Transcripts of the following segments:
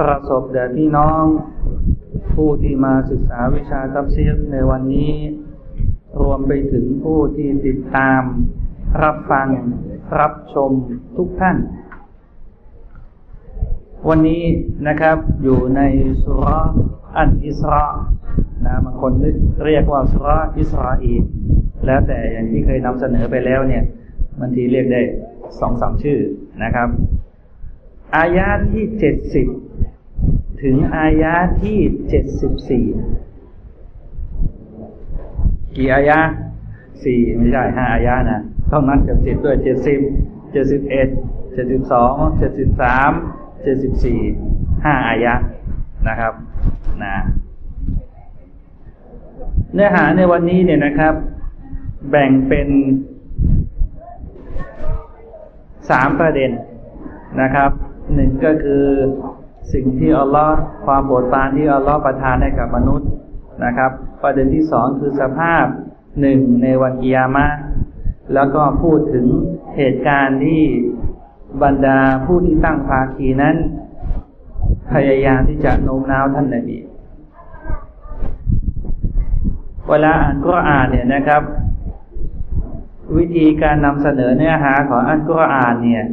ประสบแด่พี่น้อง ผู้ที่มาศึกษาวิชาตัฟซีรในวันนี้ รวมไปถึงผู้ที่ติดตาม รับฟัง รับชมทุกท่าน วันนี้นะครับอยู่ในสุรอันอิสรานะบางคนเรียกว่าสุรอิสราอีลแล้วแต่อย่างที่เคยนำเสนอไปแล้วเนี่ยบางทีเรียกได้สองสามชื่อนะครับ อายาที่เจ็ดสิบถึงอายาที่เจ็ดสิบสี่กี่อายาสี่ไม่ใช่ห้าอายานะต้องนัดกับเจ็ดด้วยเจ็ดสิบเจ็ดสิบเอ็ดเจ็ดสิบสองเจ็ดสิบสามเจ็ดสิบสี่ห้าอายะนะครับนะเนื้อหาในวันนี้เนี่ยนะครับ แบ่งเป็นสามประเด็นนะครับ หนึ่งก็คือสิ่งที่อัลลอฮ์ความโปรดปรานที่อัลลอฮ์ประทานให้กับมนุษย์นะครับ ประเด็นที่สองคือสภาพหนึ่งในวันกิยามะแล้วก็พูดถึงเหตุการณ์ที่บรรดาผู้ที่ตั้งภาคีนั้น พยายามที่จะโน้มน้าวท่านนบีเวลาอ่านก็อ่านเนี่ยนะครับ วิธีการนำเสนอเนื้อหาของอันกุรอานเนี่ย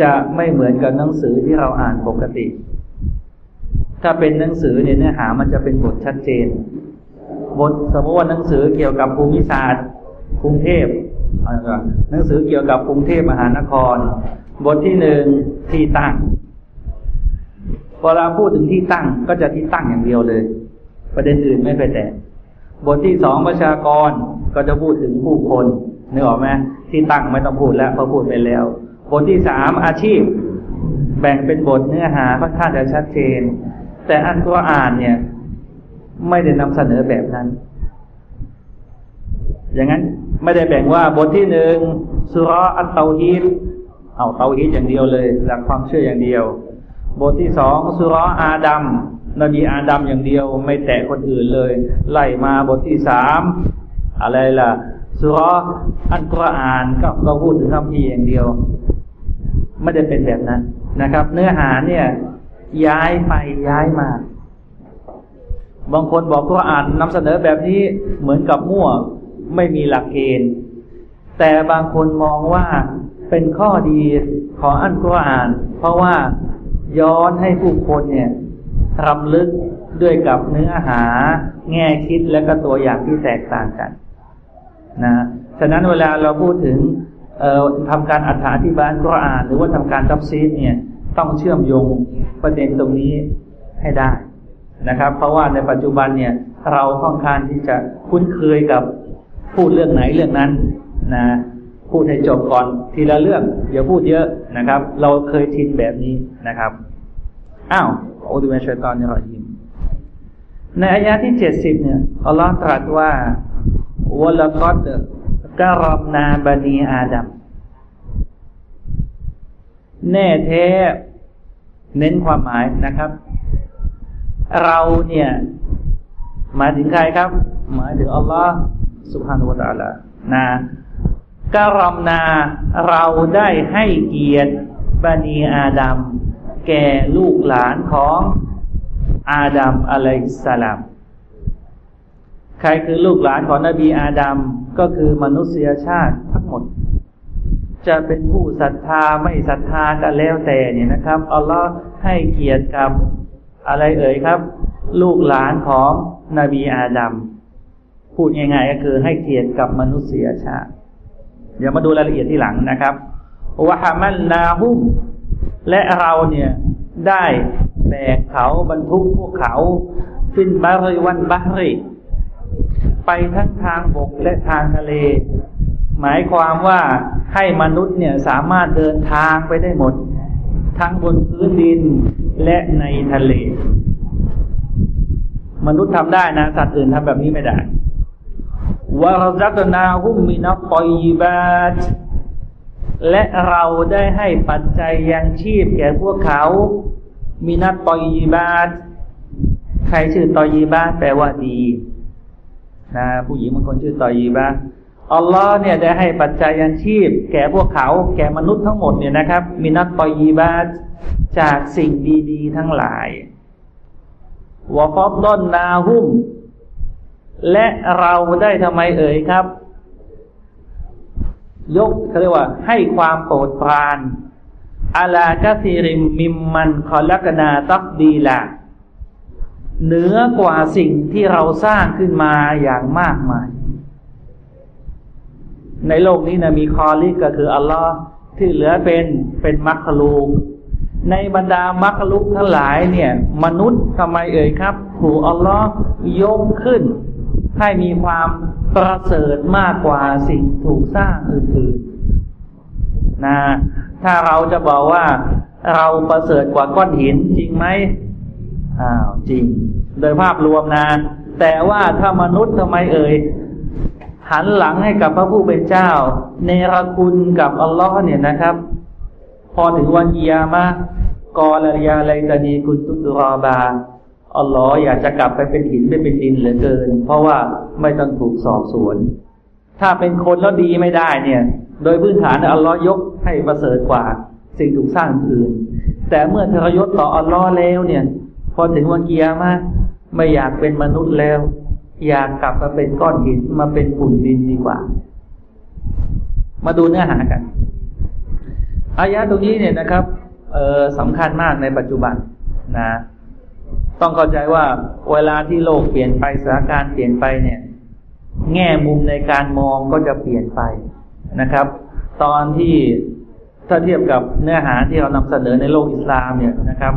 จะไม่เหมือนกับหนังสือที่เราอ่านปกติ ถ้าเป็นหนังสือเนี่ยเนื้อหามันจะเป็นบทชัดเจน บทสมมติว่าหนังสือเกี่ยวกับภูมิศาสตร์กรุงเทพหนังสือเกี่ยวกับกรุงเทพมหานคร บทที่หนึ่งที่ตั้งเวลาพูดถึงที่ตั้งก็จะที่ตั้งอย่างเดียวเลย ประเด็นอื่นไม่เคยแตะบทที่สองประชากรก็จะพูดถึงผู้คนนึกออกไหมที่ตั้งไม่ต้องพูดแล้วเพราะพูดไปแล้ว บทที่สามอาชีพ แบ่งเป็นบทเนื้อหาค่อนข้างจะชัดเจน แต่อันก็อ่านเนี่ย ไม่ได้นำเสนอแบบนั้น อย่างนั้นไม่ได้แบ่งว่าบทที่หนึ่งสุรอัตเตาฮีดเอาเตาฮีดอย่างเดียวเลย หลักความเชื่ออย่างเดียว บทที่สองสุรอาดัมนบีอาดัมอย่างเดียว ไม่แตะคนอื่นเลย ไล่มาบทที่สามอะไรล่ะสุรอันกุรอานก็ก็พูดถึงคำพีอย่างเดียว ไม่ได้เป็นแบบนั้นนะครับ เนื้อหาเนี่ย ย้ายไปย้ายมา บางคนบอกกุรอานนำเสนอแบบนี้เหมือนกับมั่วไม่มีหลักเกณฑ์ แต่บางคนมองว่าเป็นข้อดีของอันกุรอาน เพราะว่าย้อนให้ผู้คนเนี่ยรำลึกด้วยกับเนื้อหา แง่คิดและก็ตัวอย่างที่แตกต่างกัน นะ ฉะนั้นเวลาเราพูดถึง ทำการอธิบายกุรอาน หรือว่าทำการซับซีดเนี่ยต้องเชื่อมโยงประเด็นตรงนี้ให้ได้นะครับ เพราะว่าในปัจจุบันเนี่ยเราค่อนข้างที่จะคุ้นเคยกับพูดเรื่องไหนเรื่องนั้นนะพูดให้จบก่อนทีละเรื่องอย่าพูดเยอะนะครับ เราเคยชินแบบนี้นะครับอ้าวอุบิเมชัยตอนนี้รอยิมในอายะที่เจ็ดสิบเนี่ยอัลลอฮ์ตรัสว่าวลกอด กรอบนาบนีอาดัมแน่แท้เน้นความหมายนะครับ เราเนี่ย หมายถึงใครครับ หมายถึงอัลลอฮ์สุบฮานุวะตะละนะกรอมนา เราได้ให้เกียรติบานีอาดัมแก่ลูกหลานของอาดัมอะลัยสลาม ใครคือลูกหลานของนบีอาดัม ก็คือมนุษยชาติทั้งหมด จะเป็นผู้ศรัทธาไม่ศรัทธาก็แล้วแต่เนี่ยนะครับอัลลอฮ์ให้เกียรติกับอะไรเอ่ยครับ ลูกหลานของนบีอาดัมพูดง่ายๆก็คือให้เกียรติกับมนุษยชาติ เดี๋ยวมาดูรายละเอียดที่หลังนะครับวะฮามันนาฮุมและเราเนี่ยได้แบกเขาบรรทุกพวกเขาฟินบาริวันบาริ ไปทั้งทางบกและทางทะเล หมายความว่าให้มนุษย์เนี่ยสามารถเดินทางไปได้หมด ทั้งบนพื้นดินและในทะเล มนุษย์ทำได้นะ สัตว์อื่นทำแบบนี้ไม่ได้วารซัตนาหุมมินัปอยบาตและเราได้ให้ปัจจัยยังชีพแก่พวกเขามินัปอยบาตใครชื่อตอยีบ้าแปลว่าดี นะผู้หญิงบางคนชื่อตอยีบ้าอัลลอฮ์เนี่ยได้ให้ปัจจัยยันชีพ แก่พวกเขาแก่มนุษย์ทั้งหมดเนี่ยนะครับมินัตตอยีบาจากสิ่งดีๆ ทั้งหลายวะฟอดดอนนาหุ้มและเราได้ทำไมเอ่ยครับ ยกเขาเรียกว่า ให้ความโปรดปรานอาลากาซีริมมิมมันคอลักนาตักดีละ เหนือกว่าสิ่งที่เราสร้างขึ้นมาอย่างมากมาย ในโลกนี้นะมีคอลิกก็คืออัลลอฮ์ที่เหลือเป็นเป็นมัคลูกในบรรดามัคลุกทั้งหลายเนี่ย มนุษย์ทำไมเอ่ยครับ ถูกอัลลอฮ์ยกขึ้น ให้มีความประเสริฐมากกว่าสิ่งถูกสร้างอื่นๆนะถ้าเราจะบอกว่าเราประเสริฐกว่าก้อนหินจริงไหม อ้าวจริง โดยภาพรวมนะ แต่ว่าถ้ามนุษย์ทำไมเอ่ยหันหลังให้กับพระผู้เป็นเจ้า เนรคุณกับอัลลอฮ์เนี่ยนะครับ พอถึงวันกียามะกอลยาไลตานีกุตุตุรอบาอัลลอฮ์อยากจะกลับไปเป็นหินไม่เป็นดินเหลือเกิน เพราะว่าไม่ต้องถูกสอบสวน ถ้าเป็นคนแล้วดีไม่ได้เนี่ย โดยพื้นฐานอัลลอฮ์ยกให้ประเสริฐกว่า สิ่งถูกสร้างอื่น แต่เมื่อทรยศต่ออัลลอฮ์แล้วเนี่ย พอถึงวันเกียร์มาไม่อยากเป็นมนุษย์แล้ว อยากกลับมาเป็นก้อนหินมาเป็นฝุ่นดินดีกว่า มาดูเนื้อหากัน อายะตรงนี้เนี่ยนะครับเออสำคัญมากในปัจจุบันนะต้องเข้าใจว่าเวลาที่โลกเปลี่ยนไปสถานการณ์เปลี่ยนไปเนี่ย แง่มุมในการมองก็จะเปลี่ยนไปนะครับ ตอนที่ถ้าเทียบกับเนื้อหาที่เรานำเสนอในโลกอิสลามเนี่ยนะครับ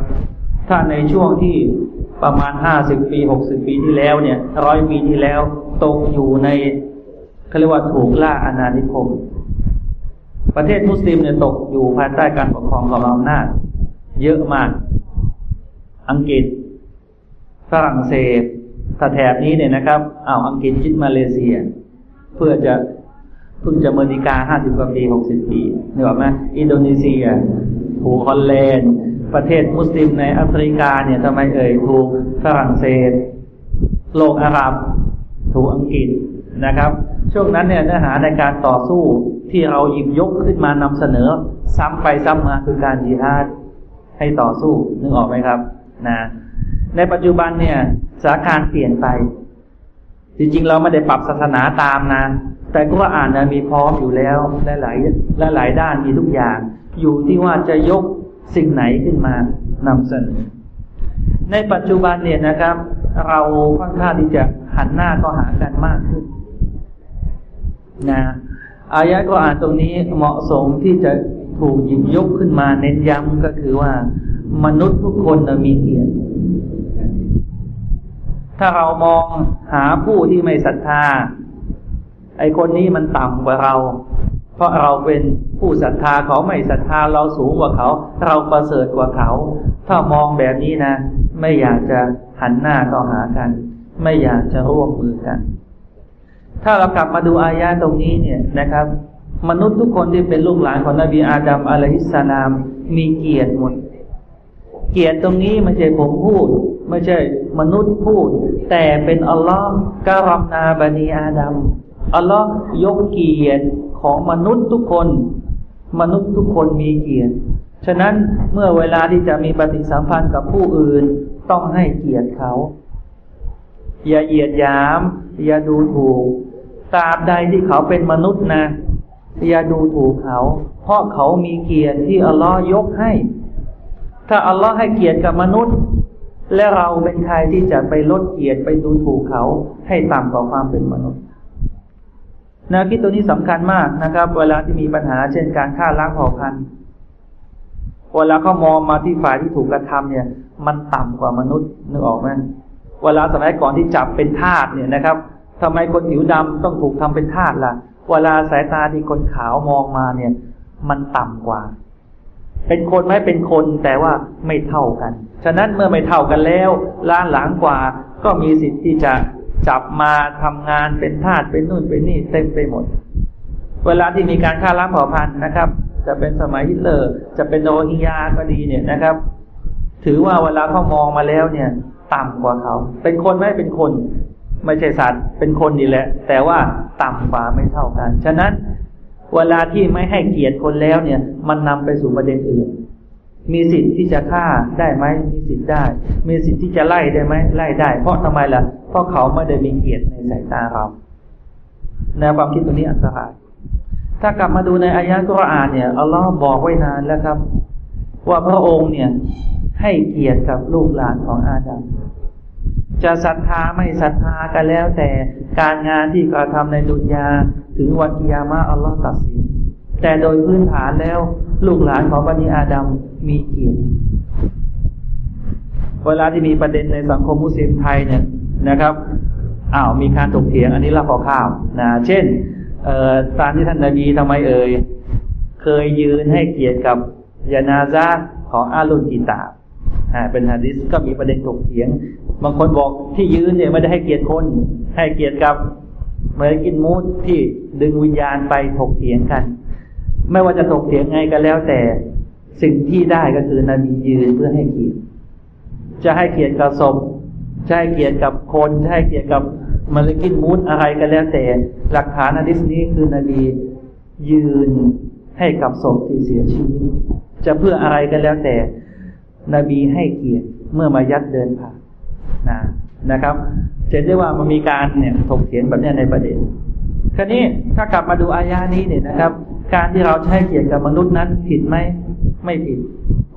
ถ้าในช่วงที่ประมาณห้าสิบปีหกสิบปีที่แล้วเนี่ยร้อยปีที่แล้วตกอยู่ในเขาเรียกว่าถูกล่าอาณานิคม ประเทศมุสลิมเนี่ยตกอยู่ภายใต้การปกครองของอำนาจ เยอะมาก อังกฤษ ฝรั่งเศสถ้าแถบนี้เนี่ยนะครับอ้าวอังกฤษยึดมาเลเซีย เพื่อจะเพิ่งจะเมริกาห้าสิบกว่าปีหกสิบปีนึกออกไหมอินโดนีเซีย ถูกฮอลแลนด์ ประเทศมุสลิมในแอฟริกาเนี่ยทำไมเอ่ยถูกฝรั่งเศส โลกอาหรับ ถูกอังกฤษนะครับ ช่วงนั้นเนี่ยเนื้อหาในการต่อสู้ที่เราหยิบยกขึ้นมานำเสนอ ซ้ำไปซ้ำมาคือการจีฮาดให้ต่อสู้นึกออกไหมครับนะในปัจจุบันเนี่ยสถานการณ์เปลี่ยนไป จริงๆ เราไม่ได้ปรับศาสนาตามนะแต่ก็อ่านนะมีพร้อมอยู่แล้วหลายๆหลายด้านมีทุกอย่าง อยู่ที่ว่าจะยกสิ่งไหนขึ้นมานำเสนอ ในปัจจุบันเนี่ยนะครับ เราค่อนข้างที่จะหันหน้าก็หากันมากขึ้นนะอายะก็อ่านตรงนี้เหมาะสมที่จะถูกหยิบยกขึ้นมาเน้นย้ำก็คือว่า มนุษย์ทุกคนมีเกียรติถ้าเรามองหาผู้ที่ไม่ศรัทธา ไอคนนี้มันต่ำกว่าเรา เพราะเราเป็นผู้ศรัทธาเขาไม่ศรัทธาเราสูงกว่าเขา เราประเสริฐกว่าเขา ถ้ามองแบบนี้นะ ไม่อยากจะหันหน้าต่อหากัน ไม่อยากจะร่วมมือกัน ถ้าเรากลับมาดูอายาตรงนี้เนี่ยนะครับ มนุษย์ทุกคนที่เป็นลูกหลานของนบีอาดัมอะลัยฮิสสลาม มีเกียรติหมดเกียรติตรงนี้ไม่ใช่ผมพูด ไม่ใช่มนุษย์พูด แต่เป็นอัลลอฮ์การัมนาบันีอาดัม อัลลอฮ์ยกเกียรติของมนุษย์ทุกคน มนุษย์ทุกคนมีเกียรติ ฉะนั้นเมื่อเวลาที่จะมีปฏิสัมพันธ์กับผู้อื่นต้องให้เกียรติเขา อย่าเหยียดหยาม อย่าดูถูกตราบใดที่เขาเป็นมนุษย์นะอย่าดูถูกเขา เพราะเขามีเกียรติที่อัลลอฮ์ยกให้ ถ้าอัลลอฮ์ให้เกียรติกับมนุษย์ และเราเป็นใครที่จะไปลดเกียรติไปดูถูกเขาให้ต่ำกว่าความเป็นมนุษย์ แนวคิดตัวนี้สำคัญมากนะครับ เวลาที่มีปัญหาเช่นการฆ่าล้างเผ่าพันธุ์เวลาเขามองมาที่ฝ่ายที่ถูกกระทำเนี่ย มันต่ำกว่ามนุษย์นึกออกไหมเวลาสมัยก่อนที่จับเป็นทาสเนี่ยนะครับทำไมคนผิวดำต้องถูกทำเป็นทาสล่ะ เวลาสายตาที่คนขาวมองมาเนี่ย มันต่ำกว่า เป็นคนไหมเป็นคนแต่ว่าไม่เท่ากัน ฉะนั้นเมื่อไม่เท่ากันแล้วล้านหลังกว่าก็มีสิทธิ์ที่จะ จับมาทำงานเป็นทาสเป็นนู่นเป็นนี่เต็มไปหมด เวลาที่มีการฆ่าล้างเผ่าพันธุ์นะครับ จะเป็นสมัยฮิตเลอร์ จะเป็นโรฮิงญาก็ดีเนี่ยนะครับ ถือว่าเวลาเขามองมาแล้วเนี่ย ต่ำกว่าเขา เป็นคนไหมเป็นคน ไม่ใช่สัตว์เป็นคนนี่แหละ แต่ว่าต่ำกว่าไม่เท่ากัน ฉะนั้น เวลาที่ไม่ให้เกียรติคนแล้วเนี่ย มันนำไปสู่ประเด็นอื่น มีสิทธิ์ที่จะฆ่าได้ไหมมีสิทธิ์ได้ มีสิทธิ์ที่จะไล่ได้ไหมไล่ได้ เพราะทำไมล่ะ เพราะเขาไม่ได้มีเกียรติในสายตาเราแนวความคิดตัวนี้อันตราย ถ้ากลับมาดูในอายะกุรอานเนี่ยอัลลอฮ์บอกไว้นานแล้วครับ ว่าพระองค์เนี่ยให้เกียรติกับลูกหลานของอาดัมจะศรัทธาไม่ศรัทธากันแล้ว แต่การงานที่กระทำในดุนยาถึงวันกิยามะอัลลอฮ์ตัดสินแต่โดยพื้นฐานแล้ว ลูกหลานของบันิอาดัมมีเกียรติเวลาที่มีประเด็นในสังคมมุสลิมไทยเนี่ยนะครับอ้าวมีการถกเถียงอันนี้เราขอข้าวนะเช่นเอ่อตามที่ท่านนบีทำไมเอ่ยเคยยืนให้เกียรติกับยานาซาของอาลุนกิตาอ่าเป็นฮะดิษก็มีประเด็นถกเถียง บางคนบอกที่ยืนเนี่ยไม่ได้ให้เกียรติคน ให้เกียรติกับเมริกินมูดที่ดึงวิญญาณไปถกเถียงกัน ไม่ว่าจะถกเถียงไงก็แล้วแต่สิ่งที่ได้ก็คือนบียืนเพื่อให้เกียรติจะให้เกียรติกับศพจะให้เกียรติกับคนจะให้เกียรติกับมลกินมูดอะไรก็แล้วแต่ หลักฐานอะดิษนี้คือนบียืนให้กับศพที่เสียชีวิต จะเพื่ออะไรก็แล้วแต่ นบีให้เกียรติเมื่อมายัดเดินผ่านนะนะครับเห็นได้ว่ามันมีการเนี่ยถกเถียงแบบนี้ในประเด็น คราวนี้ถ้ากลับมาดูอายานี้เนี่ยนะครับ การที่เราใช้เกียรติกับมนุษย์นั้นผิดไหมไม่ผิด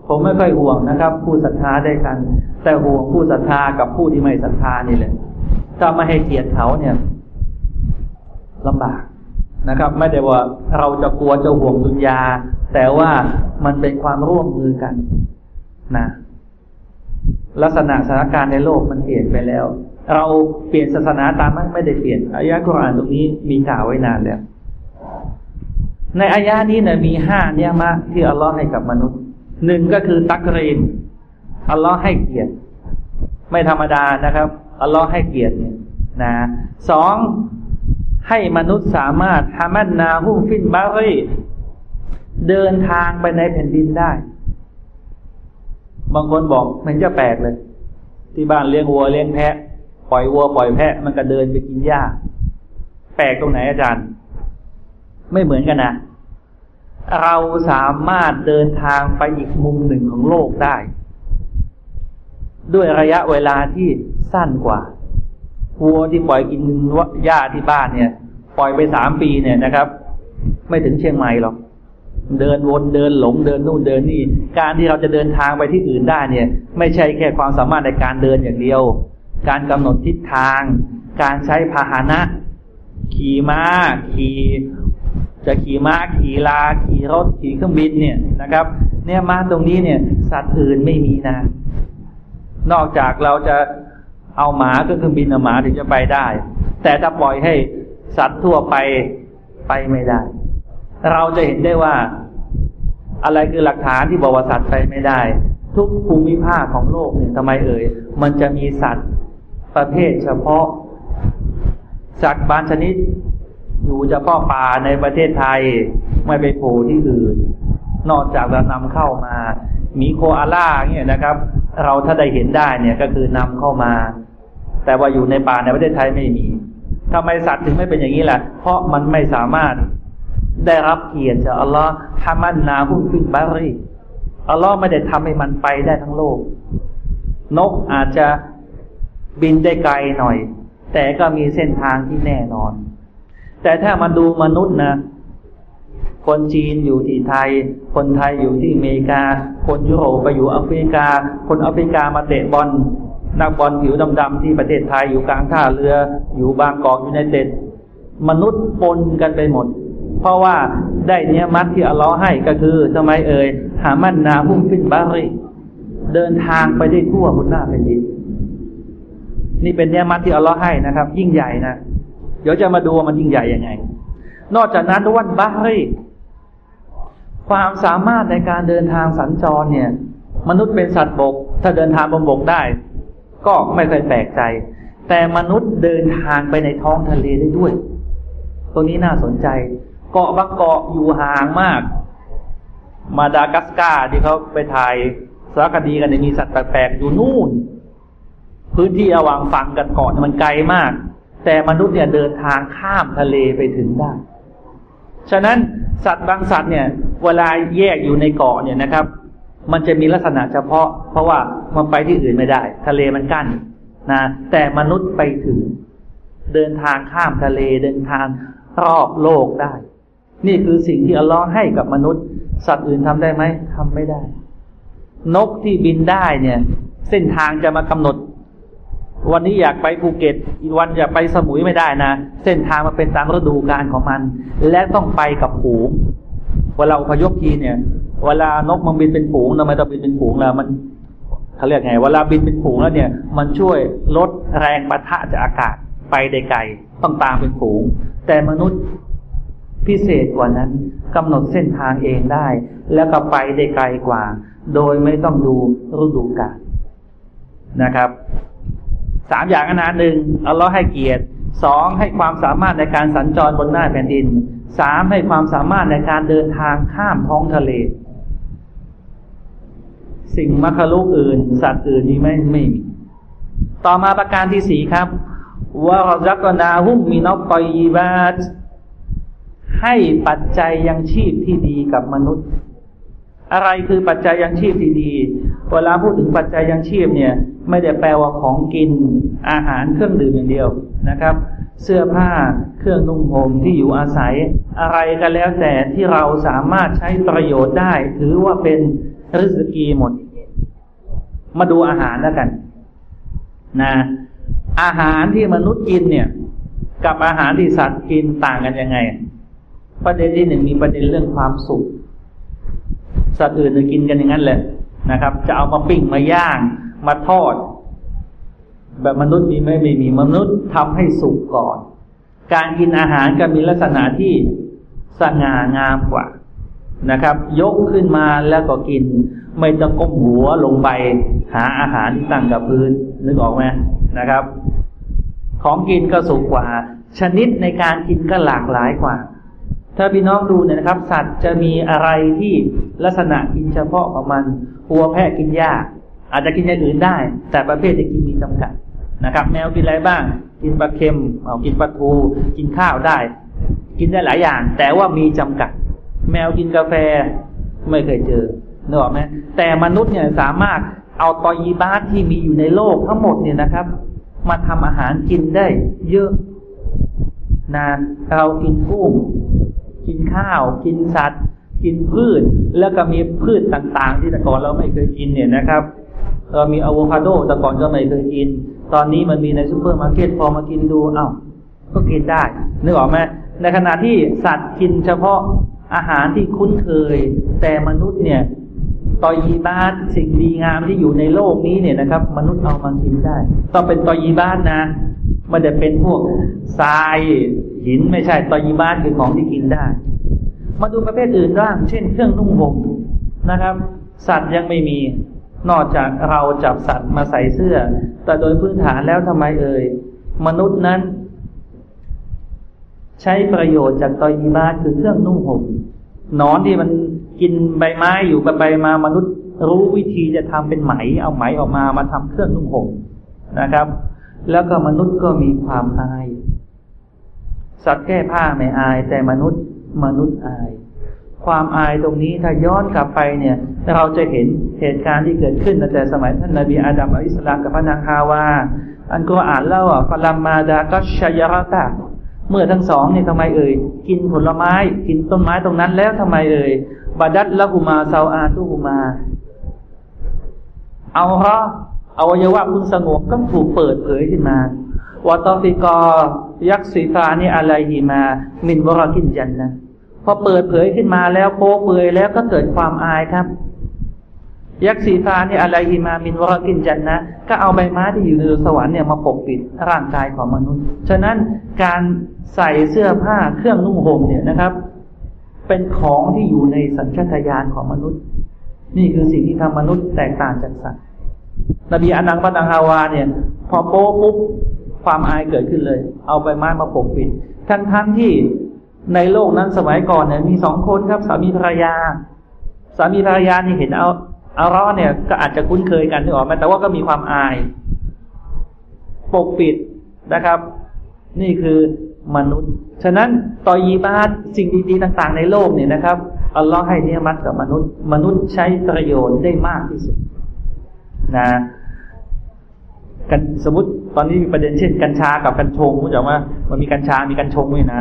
ผมไม่ค่อยห่วงนะครับ ผู้ศรัทธาได้กัน แต่ห่วงผู้ศรัทธากับผู้ที่ไม่ศรัทธานี่แหละถ้าไม่ให้เกียรติเขาเนี่ยลำบากนะครับ ไม่ได้ว่าเราจะกลัวจะห่วงดุนยา แต่ว่ามันเป็นความร่วมมือกันนะลักษณะสถานการณ์ในโลกมันเปลี่ยนไปแล้ว เราเปลี่ยนศาสนาตามมันไม่ได้เปลี่ยนอายะกุรอานตรงนี้มีกล่าวไว้นานแล้วในอายะนี้เนี่ยมีห้าเนี่ยมาที่อัลลอฮ์ให้กับมนุษย์หนึ่งก็คือตักรีนอัลลอฮ์ให้เกียรติ ไม่ธรรมดานะครับอัลลอฮ์ให้เกียรติเนี่ยนะสองให้มนุษย์สามารถทามันนาหุ้มฟินบารีเดินทางไปในแผ่นดินได้ บางคนบอกมันจะแปลกเลย ที่บ้านเลี้ยงวัวเลี้ยงแพะ ปล่อยวัวปล่อยแพะมันก็เดินไปกินหญ้า แปลกตรงไหนอาจารย์ ไม่เหมือนกันนะเราสามารถเดินทางไปอีกมุมหนึ่งของโลกได้ ด้วยระยะเวลาที่สั้นกว่าวัวที่ปล่อยกินหญ้าที่บ้านเนี่ย ปล่อยไปสามปีเนี่ยนะครับ ไม่ถึงเชียงใหม่หรอกเดินวนเดินหลงเดินนู่นเดินนี่ การที่เราจะเดินทางไปที่อื่นได้เนี่ย ไม่ใช่แค่ความสามารถในการเดินอย่างเดียว การกำหนดทิศทาง การใช้พาหนะ ขี่ม้า ขี่จะขี่ม้าขี่ลา ขี่รถขี่เครื่องบินเนี่ยนะครับ เนี่ยม้าตรงนี้เนี่ย สัตว์อื่นไม่มีนะ นอกจากเราจะเอาหมาก็เครื่องบินเอาหมาถึงจะไปได้ แต่ถ้าปล่อยให้สัตว์ทั่วไปไปไม่ได้ เราจะเห็นได้ว่า อะไรคือหลักฐานที่บอกว่าสัตว์ไปไม่ได้ ทุกภูมิภาคของโลกเนี่ยทำไมเอ่ยมันจะมีสัตว์ ประเภทเฉพาะ สัตว์บางชนิด อยู่เฉพาะป่าในประเทศไทยไม่ไปโผล่ที่อื่น นอกจากเรานำเข้ามามีโคอาล่าเนี่ยนะครับ เราถ้าได้เห็นได้เนี่ยก็คือนำเข้ามา แต่ว่าอยู่ในป่าในประเทศไทยไม่มีทำไมสัตว์ถึงไม่เป็นอย่างนี้ล่ะ เพราะมันไม่สามารถได้รับเกียรติจากอัลลอฮ์ทามันนาหุ่นฟินบารีอัลลอฮ์ไม่ได้ทำให้มันไปได้ทั้งโลก นกอาจจะ บินได้ไกลหน่อย แต่ก็มีเส้นทางที่แน่นอน แต่ถ้ามาดูมนุษย์นะ คนจีนอยู่ที่ไทย คนไทยอยู่ที่อเมริกา คนยุโรปไปอยู่แอฟริกา คนแอฟริกามาเตะบอลนักบอลผิวดำๆที่ประเทศไทยอยู่กลางท่าเรือ อยู่บางกอกอยู่ในเต็ดมนุษย์ปนกันไปหมด เพราะว่าได้เนี้ยมัดที่อัลลอฮ์ให้ก็คือทำไมเอ่ยหามันนาหุ้มฟินบารีเดินทางไปได้ทั่วบนหน้าแผ่นดิน นี่เป็นเนี้ยมัดที่อัลลอฮ์ให้นะครับ ยิ่งใหญ่นะ เดี๋ยวจะมาดูว่ามันยิ่งใหญ่ยังไง นอกจากนั้นวันบารีความสามารถในการเดินทางสัญจรเนี่ย มนุษย์เป็นสัตว์บก ถ้าเดินทางบนบกได้ ก็ไม่เคยแปลกใจ แต่มนุษย์เดินทางไปในท้องทะเลได้ด้วย ตรงนี้น่าสนใจ เกาะบางเกาะอยู่ห่างมาก มาดากัสการ์ที่เขาไปถ่ายสารคดีกันมีสัตว์แปลกๆอยู่นู่น พื้นที่ระหว่างฝั่งกันเกาะมันไกลมาก แต่มนุษย์เนี่ยเดินทางข้ามทะเลไปถึงได้ ฉะนั้นสัตว์บางสัตว์เนี่ย เวลาแยกอยู่ในเกาะเนี่ยนะครับ มันจะมีลักษณะเฉพาะ เพราะว่ามันไปที่อื่นไม่ได้ ทะเลมันกั้นนะแต่มนุษย์ไปถึง เดินทางข้ามทะเลเดินทางรอบโลกได้ นี่คือสิ่งที่อัลลอฮ์ให้กับมนุษย์ สัตว์อื่นทำได้ไหมทำไม่ได้ นกที่บินได้เนี่ย เส้นทางจะมากำหนด วันนี้อยากไปภูเก็ต อีกวันอยากไปสมุยไม่ได้นะ เส้นทางมันเป็นตามฤดูกาลของมัน และต้องไปกับฝูงเวลาอพยพทีเนี่ย เวลานกมันบินเป็นฝูงทำไมต้องบินเป็นฝูงล่ะมันเขาเรียกไง เวลาบินเป็นฝูงแล้วเนี่ย มันช่วยลดแรงปะทะจากอากาศไปได้ไกลต้องตามเป็นฝูง แต่มนุษย์พิเศษกว่านั้นกำหนดเส้นทางเองได้ แล้วก็ไปได้ไกลกว่า โดยไม่ต้องดูฤดูกาลนะครับ สามอย่างอนะหนึ่งอัลลอฮ์ให้เกียรติสองให้ความสามารถในการสัญจรบนหน้าแผ่นดินสามให้ความสามารถในการเดินทางข้ามท้องทะเล สิ่งมรคลุกอื่น สัตว์อื่นนี้ไม่ไม่มี ต่อมาประการที่สี่ครับว่ารักนาหุ้มมีนอกปยีบาตให้ปัจจัยยังชีพที่ดีกับมนุษย์ อะไรคือปัจจัยยังชีพที่ดี เวลาพูดถึงปัจจัยยังชีพเนี่ย ไม่ได้แปลว่าของกินอาหารเครื่องดื่มอย่างเดียวนะครับ เสื้อผ้าเครื่องนุ่งห่มที่อยู่อาศัย อะไรก็แล้วแต่ที่เราสามารถใช้ประโยชน์ได้ ถือว่าเป็นริสกีหมด มาดูอาหารแล้วกันนะอาหารที่มนุษย์กินเนี่ย กับอาหารที่สัตว์กินต่างกันยังไง ประเด็นที่หนึ่งมีประเด็นเรื่องความสุข สัตว์อื่นจะกินกันอย่างนั้นแหละนะครับ จะเอามาปิ้งมาย่าง มาทอด แบบมนุษย์มีไหมไม่มีมนุษย์ทำให้สุกก่อน การกินอาหารก็มีลักษณะที่สง่างามกว่านะครับ ยกขึ้นมาแล้วก็กิน ไม่ต้องก้มหัวลงไปหาอาหารที่ตั้งกับพื้นนึกออกไหมนะครับ ของกินก็สุกกว่า ชนิดในการกินก็หลากหลายกว่า ถ้าพี่น้องดูเนี่ยนะครับ สัตว์จะมีอะไรที่ลักษณะกินเฉพาะของมันวัวแพะกินหญ้า อาจจะกินอย่างอื่นได้ แต่ประเภทที่กินมีจำกัดนะครับ แมวกินอะไรบ้าง กินปลาเค็มเอากินปลาทู กินข้าวได้ กินได้หลายอย่าง แต่ว่ามีจำกัด แมวกินกาแฟไม่เคยเจอนึกออกไหมแต่มนุษย์เนี่ยสามารถเอาตอยีบาสที่มีอยู่ในโลกทั้งหมดเนี่ยนะครับ มาทำอาหารกินได้ เยอะนานเรากินกุ้งกินข้าว กินสัตว์ กินพืช แล้วก็มีพืชต่างๆ ที่แต่ก่อนเราไม่เคยกินเนี่ยนะครับ เรามีอะโวคาโดแต่ก่อนก็ไม่เคยกิน ตอนนี้มันมีในซูเปอร์มาร์เก็ตพอมากินดูเอ้าก็กินได้นึกออกไหมในขณะที่สัตว์กินเฉพาะอาหารที่คุ้นเคย แต่มนุษย์เนี่ย طيبا สิ่งดีงามที่อยู่ในโลกนี้เนี่ยนะครับ มนุษย์เอามากินได้ ต้องเป็น طيبا นะมันจะเป็นพวกทรายหินไม่ใช่ طيبا คือของที่กินได้ มาดูประเภทอื่นบ้างเช่นเครื่องนุ่งห่มนะครับ สัตว์ยังไม่มี นอกจากเราจับสัตว์มาใส่เสื้อ แต่โดยพื้นฐานแล้วทำไมเอ่ย มนุษย์นั้น ใช้ประโยชน์จากตอยีบ้าคือเครื่องนุ่งห่มนอนที่มันกินใบไม้อยู่ไปมามนุษย์รู้วิธีจะทำเป็นไหม เอาไหมออกมามาทำเครื่องนุ่งห่มนะครับ แล้วก็มนุษย์ก็มีความอาย สัตว์แก้ผ้าไม่อาย แต่มนุษย์มนุษย์อาย ความอายตรงนี้ถ้าย้อนกลับไปเนี่ย เราจะเห็นเหตุการณ์ที่เกิดขึ้นตั้งแต่สมัยท่านนบีอาดัมอิสลามกับพระนางฮาวา อันก็อ่านเล่าอะฟลัมมาดากัชยารตาเมื่อทั้งสองเนี่ยทำไมเอ่ย กินผลไม้ กินต้นไม้ตรงนั้นแล้วทำไมเอ่ยบาดัดละกุมาเซาอาตุกุมา เอาเพราะอวัยวะพึงสงบก็ถูกเปิดเผยขึ้นมาวตอฟิกอยักษีฟานี่อะไรหีมา มินวรากินจันนะ อเปิดเผยขึ้นมาแล้วโป๊เปยแล้วก็เกิดความอายครับ ยักษ์สีฟ้านี่อะไรหิมามินวรกินจันนะก็เอาใบไม้ที่อยู่ในสวรรค์เนี่ยมาปกปิดร่างกายของมนุษย์ ฉะนั้นการใส่เสื้อผ้าเครื่องนุ่งห่มเนี่ยนะครับ เป็นของที่อยู่ในสัญชาตญาณของมนุษย์ นี่คือสิ่งที่ทำมนุษย์แตกต่างจากสัตว์นบีอานังปนังฮาวาเนี่ย พอโป๊ปุ๊บความอายเกิดขึ้นเลย เอาใบไม้มาปกปิด ทั้งทั้งที่ ในโลกนั้นสมัยก่อนเนี่ยมีสองคนครับ สามีภรรยา สามีภรรยานี่เห็นเอาอาร้อเนี่ยก็อาจจะคุ้นเคยกันนึกออกไหมแต่ว่าก็มีความอาย ปกปิดนะครับ นี่คือมนุษย์ ฉะนั้นต่อยีบาตสิ่งดีๆต่าง ๆ ในโลกเนี่ยนะครับอัลลอฮ์ให้เนี่ยมัดกับมนุษย์ มนุษย์ใช้ประโยชน์ได้มากที่สุดนะกันสมมติตอนนี้มีประเด็นเช่น กัญชากับกัญชงรู้จักว่ามันมีกัญชา มีกัญชงด้วยนะ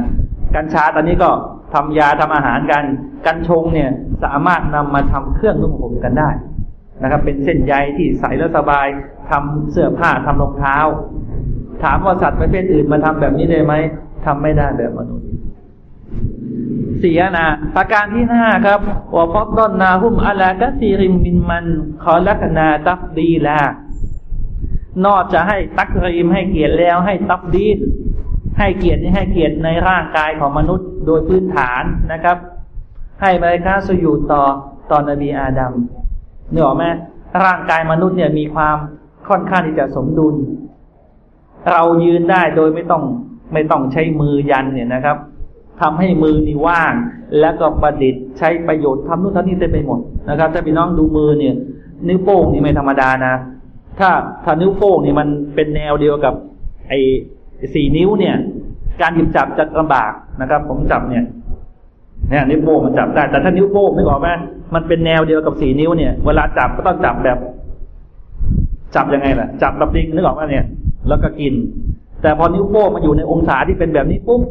กัญชาตอนนี้ก็ทำยาทำอาหารกัน กัญชงเนี่ยสามารถนำมาทำเครื่องนุ่งห่มกันได้นะครับ เป็นเส้นใยที่ใสแล้วสบายทำเสื้อผ้าทำรองเท้า ถามว่าสัตว์ประเภทอื่นมาทำแบบนี้ได้ไหมทำไม่ได้แบบมนุษย์เสียนะประการที่ห้าครับว่าฟอดดอนนาหุมอัลากะซีริมมินมันขอลักนาตัฟดีลานอกจะให้ตักรีมให้เกียรติแล้วให้ตับดี ให้เกียรติให้เกียรติในร่างกายของมนุษย์โดยพื้นฐานนะครับ ให้บริการสยูต่อตอนนบีอาดัมเนื้อไหมร่างกายมนุษย์เนี่ยมีความค่อนข้างที่จะสมดุล เรายืนได้โดยไม่ต้องไม่ต้องใช้มือยันเนี่ยนะครับทำให้มือนี่ว่าง แล้วก็ประดิษฐ์ใช้ประโยชน์ทำนู่นทำนี่เต็มไปหมดนะครับถ้าพี่น้องดูมือเนี่ย นิ้วโป้งนี่ไม่ธรรมดานะ ถ้าถ้านิ้วโป้งนี่มันเป็นแนวเดียวกับไอ สี่นิ้วเนี่ย การหยิบจับจะลำบากนะครับ ผมจับเนี่ยเนี่ยนิ้วโป้งมันจับได้ แต่ถ้านิ้วโป้งนึกออกไหมมันเป็นแนวเดียวกับสี่นิ้วเนี่ย เวลาจับก็ต้องจับแบบ จับยังไงล่ะ จับแบบดิงนึกออกไหมเนี่ย แล้วก็กิน แต่พอนิ้วโป้งมาอยู่ในองศาที่เป็นแบบนี้ปุ๊บ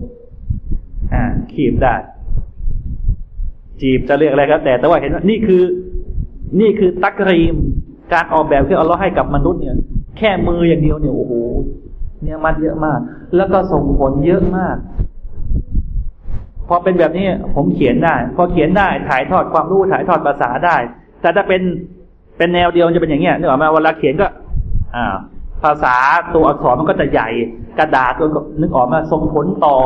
อ่าขีบได้ จีบจะเรียกอะไรก็แต่แต่ว่าเห็นว่านี่คือ นี่คือตักรีม การออกแบบที่อัลลอฮ์ให้กับมนุษย์เนี่ย แค่มืออย่างเดียวเนี่ยโอ้โห เนี่ยมันเยอะมาก แล้วก็ส่งผลเยอะมาก พอเป็นแบบนี้ผมเขียนได้ พอเขียนได้ถ่ายทอดความรู้ถ่ายทอดภาษาได้ แต่ถ้าเป็นเป็นแนวเดียวจะเป็นอย่างเงี้ยนึกออกไหมเวลาเขียนก็ อ่า ภาษาตัวอักษรมันก็จะใหญ่ กระดาษก็นึกออกมาส่งผลต่อ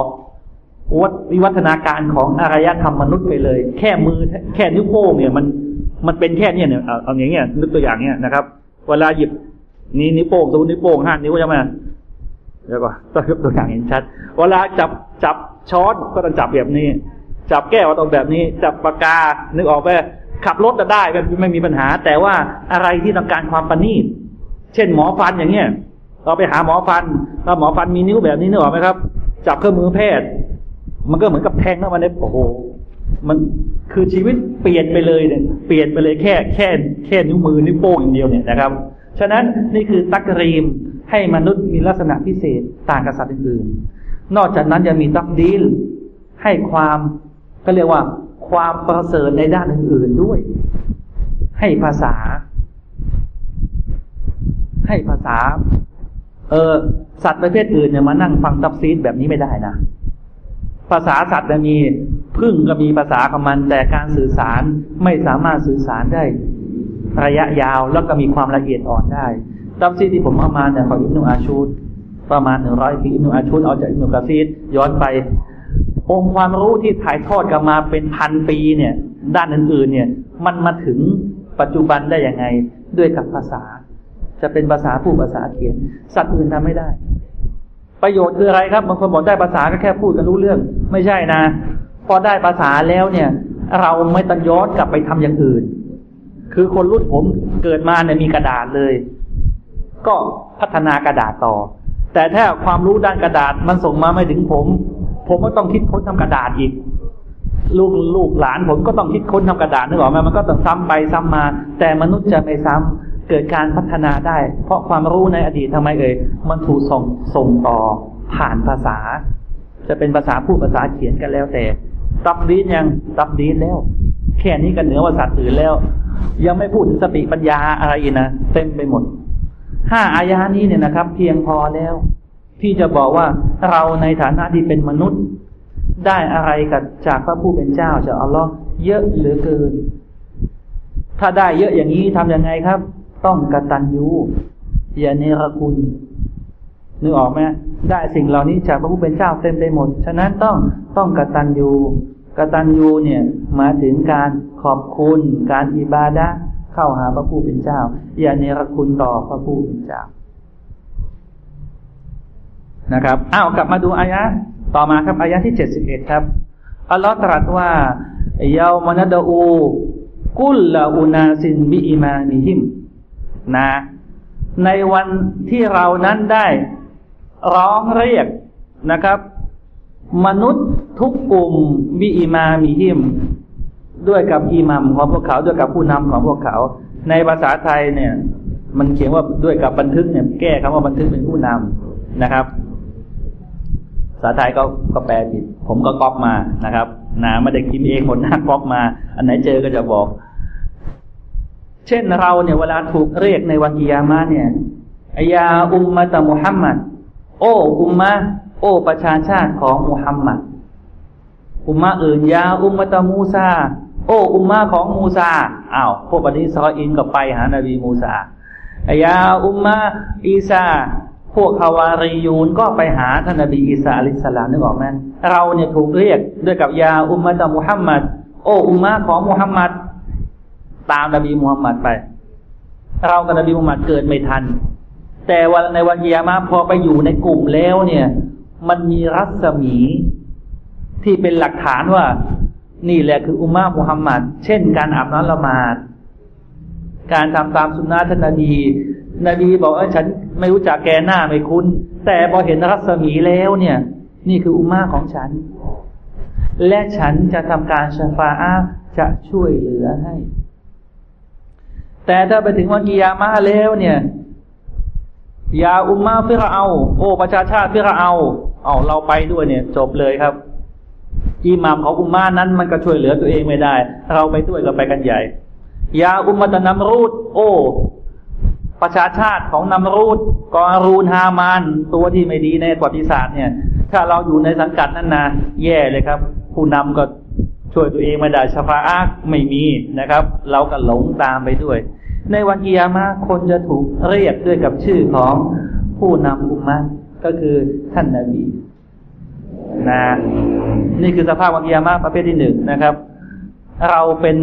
วิวัฒนาการของอารยธรรมมนุษย์ไปเลย แค่มือแค่นิ้วโป้งเนี่ยมันมันเป็นแค่เนี้เนี่ยเอาอย่างเงี้ยนึกตัวอย่างเนี้ยนะครับ เวลาหยิบนี่นิ้วโป้งตัวนิ้วโป้งห้านิ้วใช่ไหม เดี๋ยวก่อนต้องยกตัวอย่างเห็นชัด เวลาจับจับช้อนก็ต้องจับแบบนี้ จับแก้วต้องแบบนี้ จับปากกา นึกออกไปขับรถจะได้ไม่ไม่มีปัญหา แต่ว่าอะไรที่ต้องการความประณีต เช่นหมอฟันอย่างเงี้ย เราไปหาหมอฟันถ้าหมอฟันมีนิ้วแบบนี้นึกออกไหมครับ จับเครื่องมือแพทย์ มันก็เหมือนกับแทงเข้ามาในโอ้โห มันคือชีวิตเปลี่ยนไปเลยเนี่ย เปลี่ยนไปเลยแค่แค่แค่นิ้วมือนิ้วโป้งอย่างเดียวเนี่ยนะครับ ฉะนั้นนี่คือตักรีมให้มนุษย์มีลักษณะพิเศษต่างกับสัตว์อื่นๆ นอกจากนั้นยังมีตักดีลให้ความก็เรียกว่าความประเสริฐในด้านอื่น ๆด้วย ให้ภาษา ให้ภาษา เออสัตว์ประเภทอื่นเนี่ยมานั่งฟังตับซีดแบบนี้ไม่ได้นะภาษาสัตว์มีพึ่งก็มีภาษาของมัน แต่การสื่อสารไม่สามารถสื่อสารได้ ระยะยาวแล้วก็มีความละเอียดอ่อนได้ตับซีที่ผมเอามาเนี่ยของอิบนุอาชูดประมาณหนึ่งร้อยปีอิบนุอาชูดเอาจากอิบนุกะซีดย้อนไป องค์ความรู้ที่ถ่ายทอดกันมาเป็นพันปีเนี่ย ด้านอื่นๆ เนี่ย มันมาถึงปัจจุบันได้ยังไงด้วยกับภาษา จะเป็นภาษาผู้ภาษาเขียน สัตว์อื่นทำไม่ได้ ประโยชน์คืออะไรครับบางคนบอกได้ภาษาก็แค่พูดกันรู้เรื่อง ไม่ใช่นะ พอได้ภาษาแล้วเนี่ย เราไม่ต้องย้อนกลับไปทำอย่างอื่น คือคนรุ่นผมเกิดมาเนี่ยมีกระดาษเลย ก็พัฒนากระดาษต่อ แต่ถ้าความรู้ด้านกระดาษมันส่งมาไม่ถึงผม ผมก็ต้องคิดค้นทำกระดาษอีก ลูกลูกหลานผมก็ต้องคิดค้นทำกระดาษนึกออกไหมมันก็ต้องซ้ำไปซ้ำมา แต่มนุษย์จะไม่ซ้ำเกิดการพัฒนาได้ เพราะความรู้ในอดีตทำไมเอ่ยมันถูกส่งส่งต่อผ่านภาษา จะเป็นภาษาพูดภาษาเขียนกันแล้วแต่ตับดีนยังตับดีนแล้ว แค่นี้กันเหนือว่าสัตว์อื่นแล้ว ยังไม่พูดถึงสติปัญญาอะไรอีกนะเต็มไปหมดห้าอายานี้เนี่ยนะครับ เพียงพอแล้ว ที่จะบอกว่าเราในฐานะที่เป็นมนุษย์ ได้อะไรกับจากพระผู้เป็นเจ้าจากอัลลอฮ์เยอะเหลือเกิน ถ้าได้เยอะอย่างนี้ทํำยังไงครับ ต้องกตัญญูอย่าเนรคุณนึกออกไหมได้สิ่งเหล่านี้จากพระผู้เป็นเจ้าเต็มไปหมด ฉะนั้นต้องต้องกตัญญู กตัญญูเนี่ยมาถึงการขอบคุณ การอิบาดะเข้าหาพระผู้เป็นเจ้า อย่าเนรคุณต่อพระผู้เป็นเจ้านะครับอ้าวกลับมาดูอายะต่อมาครับอายะที่เจ็ดสิบเอ็ดครับอัลลอฮ์ตรัสว่าเยาวมนัดอูกุลลาอุนาซินบิอิมานิฮิมนะ ในวันที่เรานั้นได้ ร้องเรียกนะครับ มนุษย์ทุกกลุ่มบิอิมามิฮิม ด้วยกับอิหมัมของพวกเขาด้วยกับผู้นำของพวกเขา ในภาษาไทยเนี่ย มันเขียนว่าด้วยกับบันทึกเนี่ย แก้คำว่าบันทึกเป็นผู้นำนะครับภาษาไทยก็ก็แปลผิดผมก็ก๊อปมานะครับนะไม่ได้คิดเองหมดหน้าก๊อปมา อันไหนเจอก็จะบอก เช่นเราเนี่ยเวลาถูกเรียกในวันกิยามะเนี่ยอายาอุมมะตะมุฮัมมัดโอ้อุมมะ โอ้ประชาชาติของมุฮัมมัดอุมมะอื่นยาอุมมะตมูซาโอ้อุมมะของมูซาอ้าวพวกบันิซออินก็ไปหานาบีมูซาอายาอุมมะอีซาพวกฮาวารียูนก็ไปหาท่านนบีอิสาอัลิสลามนึกออกไหมเราเนี่ยถูกเรียกด้วยกับยาอุมมะตมุฮัมมัดโอ้อุมมะของมุฮัมมัดตามนบีมุฮัมมัดไป เรากับนบีมุฮัมมัดเกิดไม่ทัน แต่วันในวันกิยามะพอไปอยู่ในกลุ่มแล้วเนี่ย มันมีรัศมีที่เป็นหลักฐานว่า นี่แหละคืออุมมะมุฮัมมัดเช่นการอาบน้ำละหมาด การทำตามสุนนะท่านนบีนบีบอกว่าฉันไม่รู้จักแกหน้าไม่คุ้น แต่พอเห็นรัศมีแล้วเนี่ย นี่คืออุมาของฉัน และฉันจะทำการชฟาอาจะช่วยเหลือให้ แต่ถ้าไปถึงวันกิยามาแล้วเนี่ย ยาอุมมาฟิรเอา โอ้ประชาชาติฟิรเอา เอาเราไปด้วยเนี่ย จบเลยครับอิหมามของอุมานั้นมันก็ช่วยเหลือตัวเองไม่ได้ เราไปด้วยก็ไปกันใหญ่ ยาอุมมะตะนำรูดโอ้ ประชาชาติของนามรูดกอรูนฮามาน ตัวที่ไม่ดีในประวัติศาสตร์เนี่ย ถ้าเราอยู่ในสังกัดนั้นนะแย่เลยครับ ผู้นำก็ช่วยตัวเองไม่ได้ชฟาอักไม่มีนะครับ เราก็หลงตามไปด้วย ในวันกิยามะคนจะถูกเรียกด้วยกับชื่อของผู้นำอุมมะ ก็คือท่านนาบีนะนี่คือสภาพวันกิยามะประเภทที่หนึ่งนะครับ เราเป็น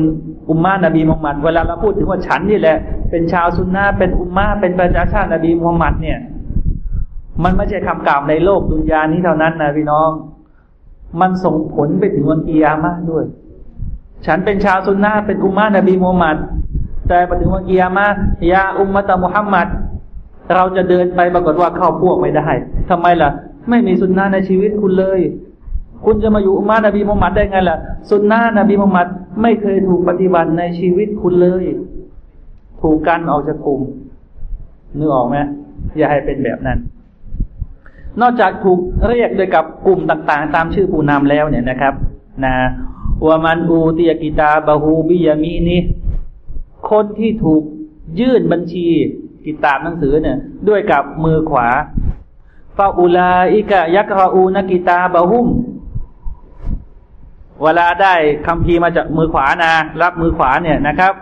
อุมมานบีมุฮัมมัดเวลาเราพูดถึงว่าฉันนี่แหละ เป็นชาวซุนนะเป็นอุมมาเป็นประชาชาตินบีมุฮัมมัดเนี่ย มันไม่ใช่คำกล่าวในโลกดุนยานี้เท่านั้นนะพี่น้อง มันส่งผลไปถึงวันกิยามะด้วย ฉันเป็นชาวซุนนะเป็นอุมมานบีมุฮัมมัดแต่ไปถึงวันกิยามะยาอุมมะตะมุฮัมมัด เราจะเดินไปปรากฏว่าเข้าพวกไม่ได้ทำไมล่ะ ไม่มีสุนนะในชีวิตคุณเลย คุณจะมาอยู่อุมานบีมุฮัมมัดได้ไงล่ะ สุนนะนบีมุฮัมมัดไม่เคยถูกปฏิบัติในชีวิตคุณเลย ถูกกันออกจากกลุ่มนึกออกไหมอย่าให้เป็นแบบนั้น นอกจากถูกเรียกโดยกับกลุ่มต่าง ๆ ตามชื่อผู้นำแล้วเนี่ยนะครับ นะวามันอูตียกิตาบาฮูบิยามีนี่คนที่ถูกยื่นบัญชี กิตาบหนังสือเนี่ย ด้วยกับมือขวาฟาอูลาอิกะยักราอูนกิตาบาฮุม เวลาได้คำพีมาจากมือขวานะ รับมือขวาเนี่ยนะครับ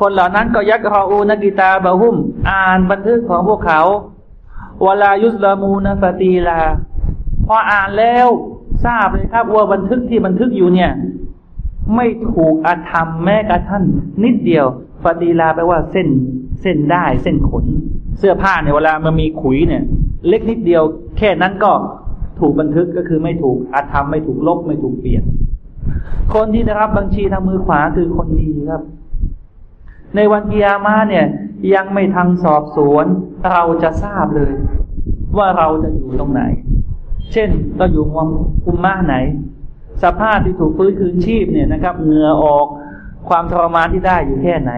คนเหล่านั้นก็ยักรออูนกิตาบะหุม อ่านบันทึกของพวกเขาเวลายุสลามูนฟตีลา พออ่านแล้วทราบเลยครับว่าบันทึกที่บันทึกอยู่เนี่ย ไม่ถูกอาธรรมแม้กระทั่งนิดเดียวฟาตีลาแปลว่าเส้น เส้นได้เส้นขน เสื้อผ้าเนี่ยเวลามันมีขุยเนี่ย เล็กนิดเดียว แค่นั้นก็ถูกบันทึกก็คือไม่ถูกอาธรรมไม่ถูกลบไม่ถูกเปลี่ยน คนที่ได้รับบัญชีทางมือขวาคือคนดีครับ ในวันกิยามาเนี่ย ยังไม่ทังสอบสวน เราจะทราบเลย ว่าเราจะอยู่ตรงไหน เช่นเราอยู่มุมอุมมาไหน สภาพที่ถูกฟื้นคืนชีพเนี่ยนะครับเหงื่อออกความทรมานที่ได้อยู่แค่ไหน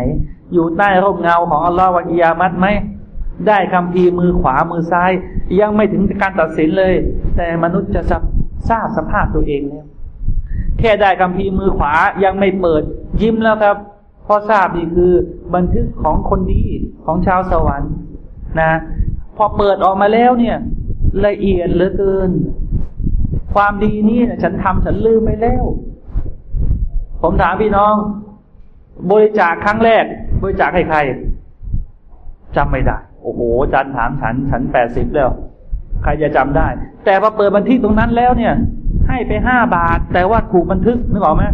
อยู่ใต้ร่มเงาของอัลลอฮ์วันกิยามัตไหมได้คำพีมือขวามือซ้าย ยังไม่ถึงการตัดสินเลย แต่มนุษย์จะทราบสภาพตัวเองแล้วแค่ได้คำพีมือขวายังไม่เปิด ยิ้มแล้วครับเพราะทราบนี่คือบันทึกของคนดีของชาวสวรรค์นะ พอเปิดออกมาแล้วเนี่ย ละเอียดเหลือเกิน ความดีนี่ฉันทำฉันลืมไปแล้ว ผมถามพี่น้อง บริจาคครั้งแรก บริจาคให้ใครจำไม่ได้ โอ้โหอาจันถามฉัน ฉันแปดสิบแล้ว ใครจะจำได้ แต่พอเปิดบันทึกตรงนั้นแล้วเนี่ย ให้ไปห้าบาท แต่ว่าถูกบันทึกนึกออกไหม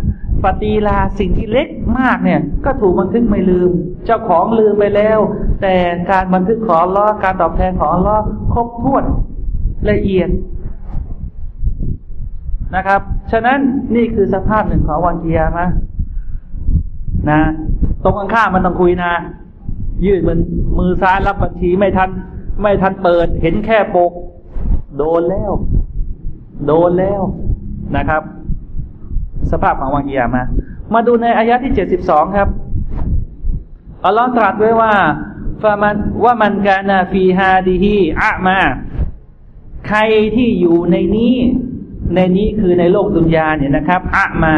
ปฏิลาสิ่งที่เล็กมากเนี่ย ก็ถูกบันทึกไม่ลืม เจ้าของลืมไปแล้ว แต่การบันทึกของล้อการตอบแทนของล้อครบถ้วนละเอียดนะครับ ฉะนั้นนี่คือสภาพหนึ่งของวันเกียร์มะ นะ ตรงข้างๆมันต้องคุยนะ ยืดมันมือซ้ายรับบัญชีไม่ทัน ไม่ทันเปิด เห็นแค่ปก โดนแล้ว โดนแล้วนะครับ สภาพของวันเกียมา มาดูในอายะที่เจ็ดสิบสองครับอัลลอฮ์ตรัสไว้ว่าฟามันว่ามันกานาฟีฮาดีฮีอะมา ใครที่อยู่ในนี้ ในนี้คือในโลกดุนยาเนี่ยนะครับอะมา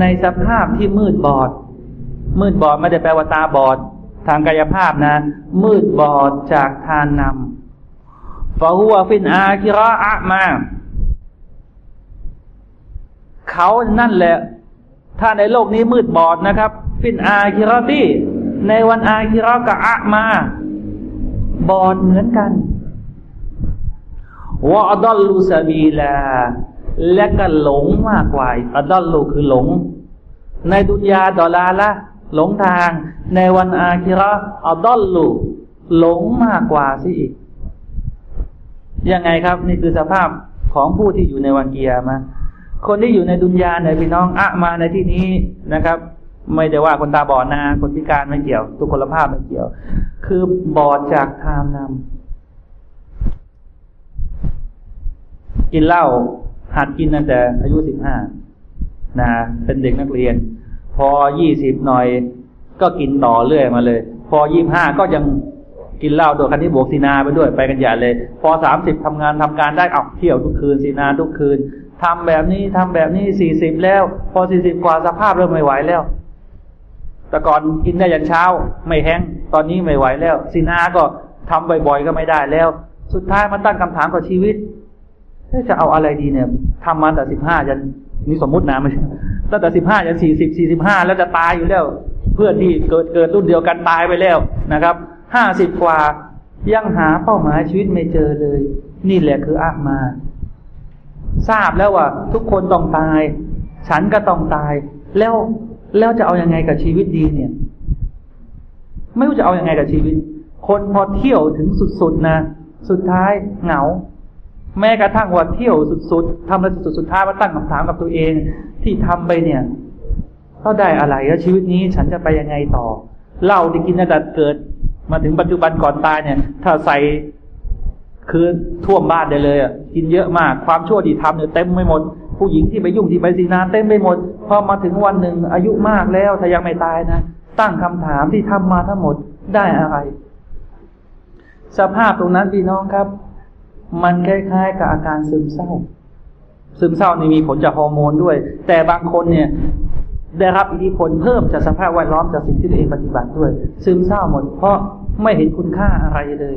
ในสภาพที่มืดบอด มืดบอดไม่ได้แปลว่าตาบอด ทางกายภาพนะ มืดบอดจากทานนำฟาหัวฟินอาคิระอะมาเขานั่นแหละ ถ้าในโลกนี้มืดบอดนะครับ ฟินอาคิระที่ในวันอาคิระกับอะมา บอดเหมือนกันวะดัลลูซาบีลา และก็หลงมากกว่าอดัลลูคือหลง ในดุนยาดอลาละ หลงทางในวันอาคิระอัดัลลูหลงมากกว่าสิอีก ยังไงครับ นี่คือสภาพของผู้ที่อยู่ในวันเกียร์มาคนที่อยู่ในดุนยาในพี่น้องอะมาในที่นี้นะครับ ไม่ได้ว่าคนตาบอดนะ คนพิการไม่เกี่ยว ทุกคนภาพไม่เกี่ยว คือบอดจากทานนำกินเหล้าหัดกินตั้งแต่อายุสิบห้านะเป็นเด็กนักเรียน พอยี่สิบหน่อย ก็กินต่อเรื่อยมาเลย พอยี่ห้าก็ยังกินเหล้าโดยคันที่บวกซีนาไปด้วยไปกันใหญ่เลย พอสามสิบทำงานทำการได้เอาเที่ยวทุกคืนซีนาทุกคืนทำแบบนี้ทำแบบนี้สี่สิบแล้ว พอสี่สิบกว่าสภาพเริ่มไม่ไหวแล้ว แต่ก่อนกินได้ยันเช้า ไม่แห้งตอนนี้ไม่ไหวแล้วซีนาก็ทำบ่อยๆก็ไม่ได้แล้ว สุดท้ายมาตั้งคำถามกับชีวิตจะเอาอะไรดีเนี่ยทำมาแต่สิบห้ายันนี่สมมุตินะไม่ใช่ ตั้งแต่สิบห้ายันสี่สิบสี่สิบห้าแล้วจะตายอยู่แล้ว เพื่อนที่เกิดเกิดรุ่นเดียวกันตายไปแล้วนะครับห้าสิบกว่ายังหาเป้าหมายชีวิตไม่เจอเลย นี่แหละคืออามา ทราบแล้วว่า ทุกคนต้องตาย ฉันก็ต้องตาย แล้วแล้วจะเอาอยัางไงกับชีวิตดีเนี่ย ไม่รู้จะเอาอยัางไงกับชีวิต คนพอเที่ยวถึงสุดๆนะ สุดท้ายเหงา แม้กระทั่งว่าเที่ยวสุดๆทำอะไรสุดๆสุดท้ายมาตั้งคำถามกับตัวเอง ที่ทำไปเนี่ยเขาได้อะไรแล้วชีวิตนี้ฉันจะไปยังไงต่อเหล้าที่กินตั้งแต่เกิด มาถึงปัจจุบันก่อนตายเนี่ย ถ้าใส่คือท่วมบ้านได้เลยอะกินเยอะมาก ความชั่วที่ทำเนี่ยเต็มไม่หมด ผู้หญิงที่ไปยุ่งที่ไปสีนาเต็มไปหมดพอมาถึงวันหนึ่งอายุมากแล้วถ้ายังไม่ตายนะตั้งคำถามที่ทำมาทั้งหมดได้อะไร สภาพตรงนั้นพี่น้องครับ มันคล้ายๆกับอาการซึมเศร้า ซึมเศร้านี่มีผลจากฮอร์โมนด้วย แต่บางคนเนี่ย ได้รับอิทธิพลเพิ่มจากสภาพแวดล้อมจากสิ่งที่ตัวเองปฏิบัติด้วย ซึมเศร้าหมดเพราะไม่เห็นคุณค่าอะไรเลย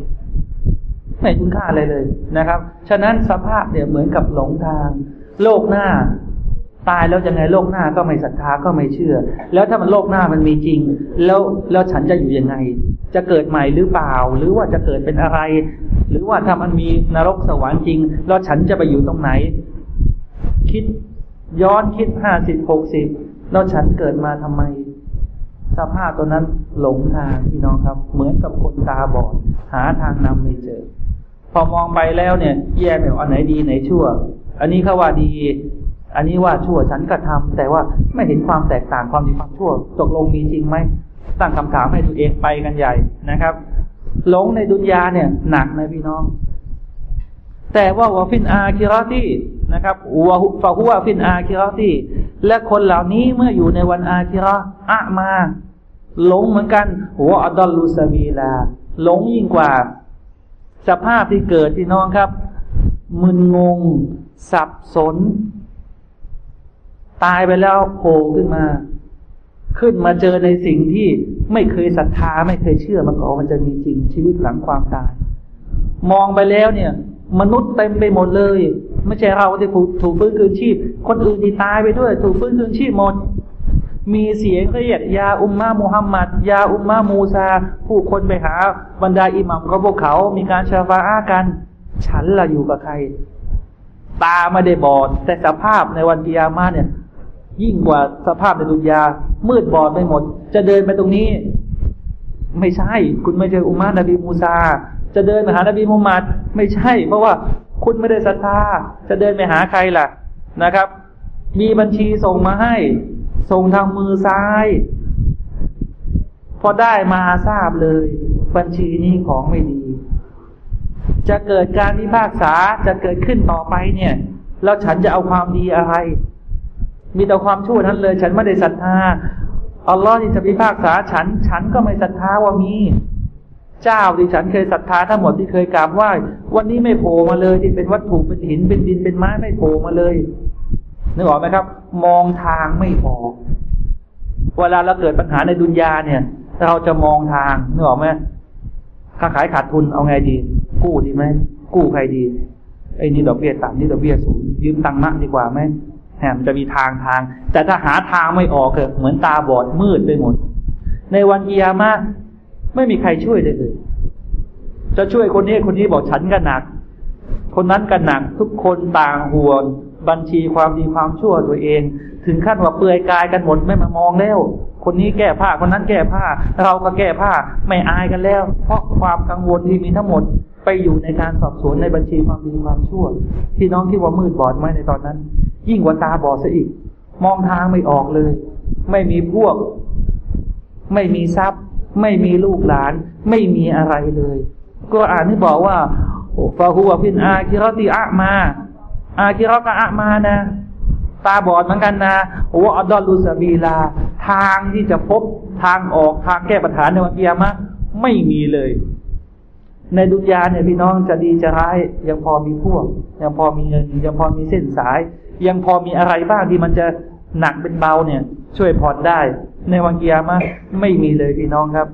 ไม่เห็นคุณค่าอะไรเลยนะครับ ฉะนั้นสภาพเนี่ยเหมือนกับหลงทาง โลกหน้า ตายแล้วยังไงโลกหน้าก็ไม่ศรัทธาก็ไม่เชื่อ แล้วถ้ามันโลกหน้ามันมีจริง แล้วแล้วฉันจะอยู่ยังไง จะเกิดใหม่หรือเปล่า หรือว่าจะเกิดเป็นอะไร หรือว่าถ้ามันมีนรกสวรรค์จริง แล้วฉันจะไปอยู่ตรงไหน คิดย้อนคิดห้าสิบหกสิบแล้วฉันเกิดมาทำไม สภาพตัวนั้นหลงทางพี่น้องครับ เหมือนกับคนตาบอดหาทางนำไม่เจอ พอมองไปแล้วเนี่ย แยกไม่ออกอันไหนดีไหนชั่ว อันนี้เขาว่าดี อันนี้ว่าชั่วฉันก็ทำแต่ว่าไม่เห็นความแตกต่างความดีความชั่ว ตกลงมีจริงไหมตั้งคำถามให้ตัวเองไปกันใหญ่นะครับหลงในดุนยาเนี่ยหนักนะพี่น้อง แต่ว่าวาฟินอาคิรอตีนะครับวะฟะฮุวฟินอาคิรอตีและคนเหล่านี้เมื่ออยู่ในวันอาคิรออะมาหลงเหมือนกันหัวอัดลูซาบีลาหลงยิ่งกว่า สภาพที่เกิดพี่น้องครับ มึนงง สับสน ตายไปแล้วโผล่ขึ้นมา ขึ้นมาเจอในสิ่งที่ไม่เคยศรัทธาไม่เคยเชื่อมาก่อนมันจะมีจริงชีวิตหลังความตาย มองไปแล้วเนี่ย มนุษย์เต็มไปหมดเลย ไม่ใช่เราที่ถูกฟื้นคืนชีพ คนอื่นที่ตายไปด้วย ถูกฟื้นคืนชีพหมดมีเสียงเรียกยาอุมมามุฮัมมัดยาอุมมามูซา ผู้คนไปหาบรรดาอิหมัมของพวกเขา มีการชาฟาอากัน ฉันล่ะอยู่กับใคร ตาไม่ได้บอด แต่สภาพในวันกิยามาเนี่ย ยิ่งกว่าสภาพในดุนยา มืดบอดไปหมด จะเดินไปตรงนี้ ไม่ใช่ คุณไม่ใช่อุมานบีมูซา จะเดินไปหานบีมุฮัมมัดไม่ใช่ เพราะว่าคุณไม่ได้ศรัทธา จะเดินไปหาใครล่ะนะครับ มีบัญชีส่งมาให้ ส่งทางมือซ้าย พอได้มาทราบเลย บัญชีนี้ของไม่ดี จะเกิดการพิพากษาจะเกิดขึ้นต่อไปเนี่ย แล้วฉันจะเอาความดีอะไร มีแต่ความชั่วนั้นเลย ฉันไม่ได้ศรัทธาอัลลอฮ์ที่จะพิพากษาฉัน ฉันก็ไม่ศรัทธาว่ามี เจ้าที่ฉันเคยศรัทธาทั้งหมดที่เคยกราบไหว้วันนี้ไม่โผล่มาเลยที่เป็นวัตถุเป็นหินเป็นดินเป็นไม้ไม่โผล่มาเลยนึกออกไหมครับ มองทางไม่พอเวลาเราเกิดปัญหาในดุนยาเนี่ย เราจะมองทางนึกออกไหมค้าขายขาดทุนเอาไงดี กู้ดีไหมกู้ใครดีไอ้นี่ดอกเบี้ยต่ำนี่ดอกเบี้ยสูงยืมตังค์มากดีกว่าไหม แหมจะมีทางทาง แต่ถ้าหาทางไม่ออกเเหมือนตาบอดมืดไปหมด ในวันกิยามะไม่มีใครช่วยได้เลยจะช่วยคนนี้คนนี้บอกฉันก็หนัก คนนั้นก็หนักทุกคนต่างห่วงบัญชีความดีความชั่วตัวเอง ถึงขั้นว่าเปลือยกายกันหมดไม่มามองแล้ว คนนี้แก้ผ้าคนนั้นแก้ผ้า เราก็แก้ผ้าไม่อายกันแล้ว เพราะความกังวลที่มีทั้งหมด ไปอยู่ในการสอบสวนในบัญชีความดีความชั่วที่น้องคิดว่ามืดบอดไหมในตอนนั้น ยิ่งกว่าตาบอดซะอีก มองทางไม่ออกเลย ไม่มีพวก ไม่มีทรัพย์ ไม่มีลูกหลาน ไม่มีอะไรเลย ก็อ่านที่บอกว่าฟาหัวพินอาคิรติอะมา อาคิรกะอะมานะ ตาบอดเหมือนกันนะโอ้อดอลูสบีลา ทางที่จะพบทางออกทางแก้ปัญหาในวันเกียรมะไม่มีเลย ในดุนยาเนี่ยพี่น้องจะดีจะร้าย ยังพอมีพวก ยังพอมีเงิน ยังพอมีเส้นสาย ยังพอมีอะไรบ้างที่มันจะหนักเป็นเบาเนี่ย ช่วยผ่อนได้ ในวันกิยามะไม่มีเลยพี่น้องครับ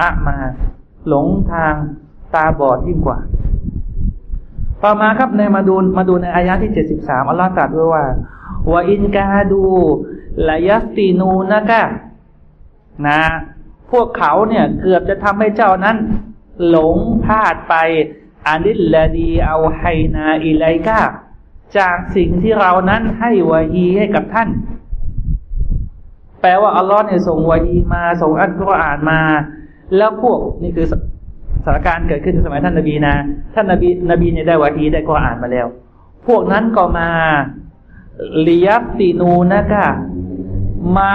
อะมา หลงทางตาบอดยิ่งกว่า ต่อมาครับในมาดูมาดูในอายะที่เจ็ดสิบสามอัลลอฮ์ตรัสไว้ว่าว่าอินกาดูลายัสตีนูนะกะนะ พวกเขาเนี่ย เกือบจะทำให้เจ้านั้น หลงพลาดไปอานิลลดีเอาไฮนาอิไลกาจากสิ่งที่เรานั้นให้วาฮีให้กับท่าน แปลว่าอัลลอฮ์เนี่ยส่งวาฮีมา ส่งอัลกุรอานมา แล้วพวกนี่คือสถานการณ์เกิดขึ้นในสมัยท่านนบีนะ ท่านนบีนบีเนี่ยได้วาฮีได้กุรอานมาแล้ว พวกนั้นก็มาเลียบตีนูนะกะมา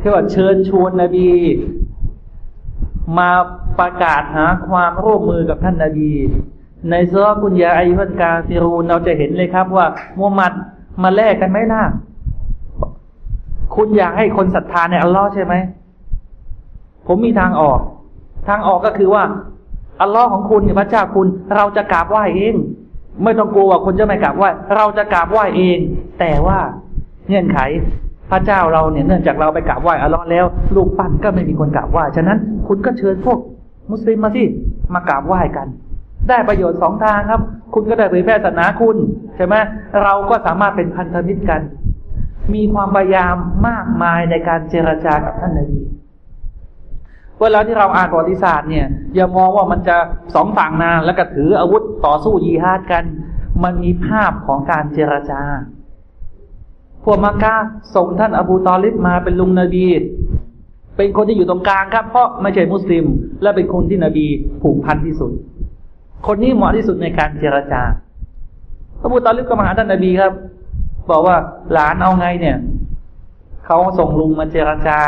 คือว่าเชิญชวนนบี มา ประกาศหาความร่วมมือกับท่านนาบี ในเสื้อกุญยาอายุพันกาซิรูนเราจะเห็นเลยครับว่ามุฮัมมัดมาแลกกันไหมล่ะคุณอยากให้คนศรัทธาในอัลลอฮ์ใช่ไหม ผมมีทางออก ทางออกก็คือว่า อัลลอฮ์ของคุณพระเจ้าคุณ เราจะกราบไหว้เอง ไม่ต้องกลัวว่าคนจะไม่กราบไหว้เราจะกราบไหว้เอง แต่ว่าเงื่อนไขพระเจ้าเราเนี่ยเนื่องจากเราไปกราบไหว้อัลลอฮ์แล้วลูกปั้นก็ไม่มีคนกราบไหว้ฉะนั้น คุณก็เชิญพวก มุสลิมมาสิมากราบไหว้กัน ได้ประโยชน์สองทางครับ คุณก็ได้เผยแพร่ศาสนาคุณใช่ไหมเราก็สามารถเป็นพันธมิตรกัน มีความพยายามมากมายในการเจรจากับท่านนบีเวลาที่เราอ่านประวัติศาสตร์เนี่ยอย่ามองว่ามันจะสองฝั่งนะแล้วก็ถืออาวุธต่อสู้ยีฮาดกัน มันมีภาพของการเจรจา พวกมักกะส่งท่านอบูตอลิบมาเป็นลุงนบี เป็นคนที่อยู่ตรงกลางครับ เพราะไม่ใช่มุสลิม และเป็นคนที่นบีผูกพันที่สุด คนนี้เหมาะที่สุดในการเจรจาอบูตอลิบก็มาหาท่านนบีครับ บอกว่าหลานเอาไงเนี่ยเขาส่งลุงมาเจรจา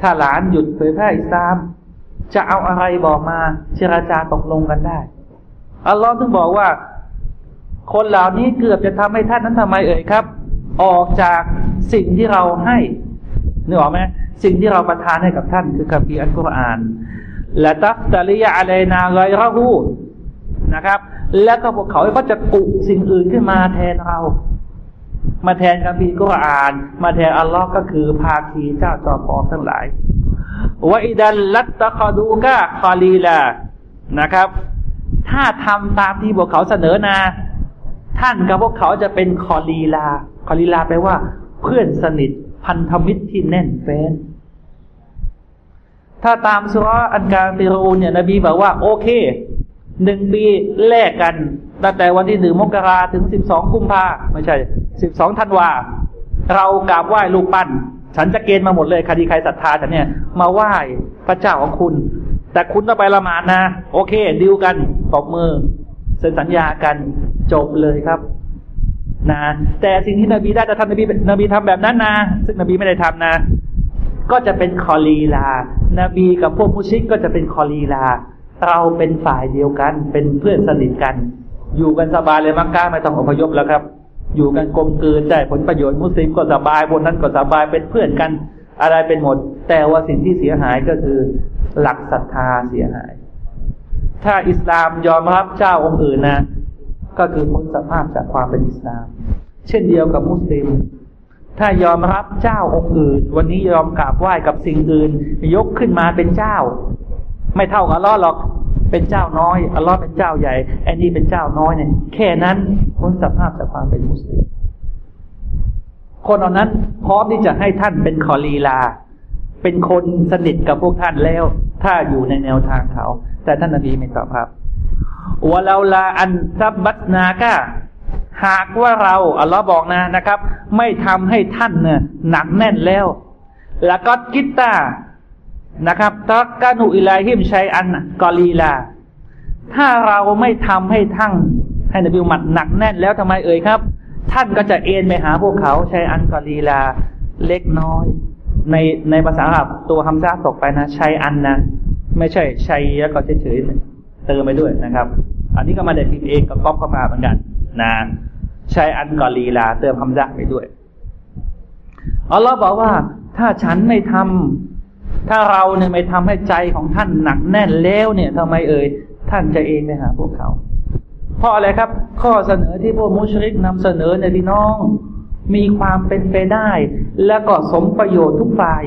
ถ้าหลานหยุดเผยแพร่อิสลาม จะเอาอะไรบอกมาเจรจาตกลงกันได้อัลลอฮ์ถึงบอกว่า คนเหล่านี้เกือบจะทำให้ท่านนั้นทำไมเอ่ยครับ ออกจากสิ่งที่เราให้นึกออกไหม สิ่งที่เราประทานให้กับท่านคือคัมภีร์อัลกุรอานและตัฟตาลิยะอะไรนาไกราหูนะครับ แล้วก็พวกเขาก็จะกุสิ่งอื่นขึ้นมาแทนเรา มาแทนคัมภีร์กุรอาน มาแทนอัลลอฮ์ก็คือภาคีเจ้าจอมปลอมทั้งหลายว่าإذا لاتخذوك خليلاนะครับ ถ้าทำตามที่พวกเขาเสนอมา ท่านกับพวกเขาจะเป็นخليلا خليلا แปลว่า เพื่อนสนิท พันธมิตรที่แน่นแฟ้น ถ้าตามซูเราะฮ์อัลกาฟิรูนเนี่ยนบีบอกว่า โอเคหนึ่งปีแลกกันตั้งแต่วันที่หนึ่งมกราถึงสิบสองกุมภาไม่ใช่สิบสองธันวา เรากราบไหว้ลูกปั้น ฉันจะเกณฑ์มาหมดเลยคดีใครศรัทธาฉันเนี่ยมาไหว้พระเจ้าของคุณ แต่คุณต้องไปละหมาดนะ โอเค ดิวกันตบมือเซ็นสัญญากันจบเลยครับ นะแต่สิ่งที่นบีได้จะทำนบีนบีทำแบบนั้นนะซึ่งนบีไม่ได้ทำนะ ก็จะเป็นคอลีลา นบีกับพวกมุชิกก็จะเป็นคอลีลา เราเป็นฝ่ายเดียวกัน เป็นเพื่อนสนิทกัน อยู่กันสบายเลยมักกะไม่ต้องอพยพแล้วครับ อยู่กันกลมกลืนได้ผลประโยชน์มุสลิมก็สบายบนนั้นก็สบายเป็นเพื่อนกันอะไรเป็นหมด แต่ว่าสิ่งที่เสียหายก็คือหลักศรัทธาเสียหาย ถ้าอิสลามยอมรับเจ้าองค์อื่นนะ ก็คือพ้นสภาพจากความเป็นอิสลาม เช่นเดียวกับมุสลิม ถ้ายอมรับเจ้าองค์อื่น วันนี้ยอมกราบไหว้กับสิ่งอื่น ยกขึ้นมาเป็นเจ้า ไม่เท่ากับลลอฮ์หรอกเป็นเจ้าน้อยอัลลอฮ์เป็นเจ้าใหญ่ไอ้นี่เป็นเจ้าน้อยเนี่ยแค่นั้นพ้นสภาพจากความเป็นมุสลิม คนเหล่านั้นพร้อมที่จะให้ท่านเป็นคอลีลา เป็นคนสนิทกับพวกท่านแล้ว ถ้าอยู่ในแนวทางเขา แต่ท่านนบีไม่ตอบครับ วะลาลาอันซับบัตนากะหากว่าเราอัลลอฮ์บอกนะนะครับ ไม่ทำให้ท่านเนี่ยหนักแน่นแล้ว แล้วก็กิตตานะครับตักกานุอิลาฮิมชัยอันกอลีลา ถ้าเราไม่ทำให้ท่านให้นบีอุมัดหนักแน่นแล้วทำไมเอ่ยครับ ท่านก็จะเอ็นไปหาพวกเขาชัยอันกอลีลา เล็กน้อย ในในภาษาอับตัวฮัมซาตกไปนะชัยอันนะ ไม่ใช่ชัยแล้วก็เฉยๆ เติมไปด้วยนะครับ อันนี้ก็มาเด็ดพิเองก็ก๊อปเข้ามาเหมือนกันนะใช้อันกอลีลา เติมคำซักไปด้วยอัลลอฮ์บอกว่า ถ้าฉันไม่ทำถ้าเราเนี่ยไม่ทำให้ใจของท่านหนักแน่นแล้วเนี่ยทำไมเอ่ยท่านจะเองไปหาพวกเขาเพราะอะไรครับ ข้อเสนอที่พวกมุชริกนำเสนอในพี่น้อง มีความเป็นไปได้ และก็สมประโยชน์ทุกฝ่าย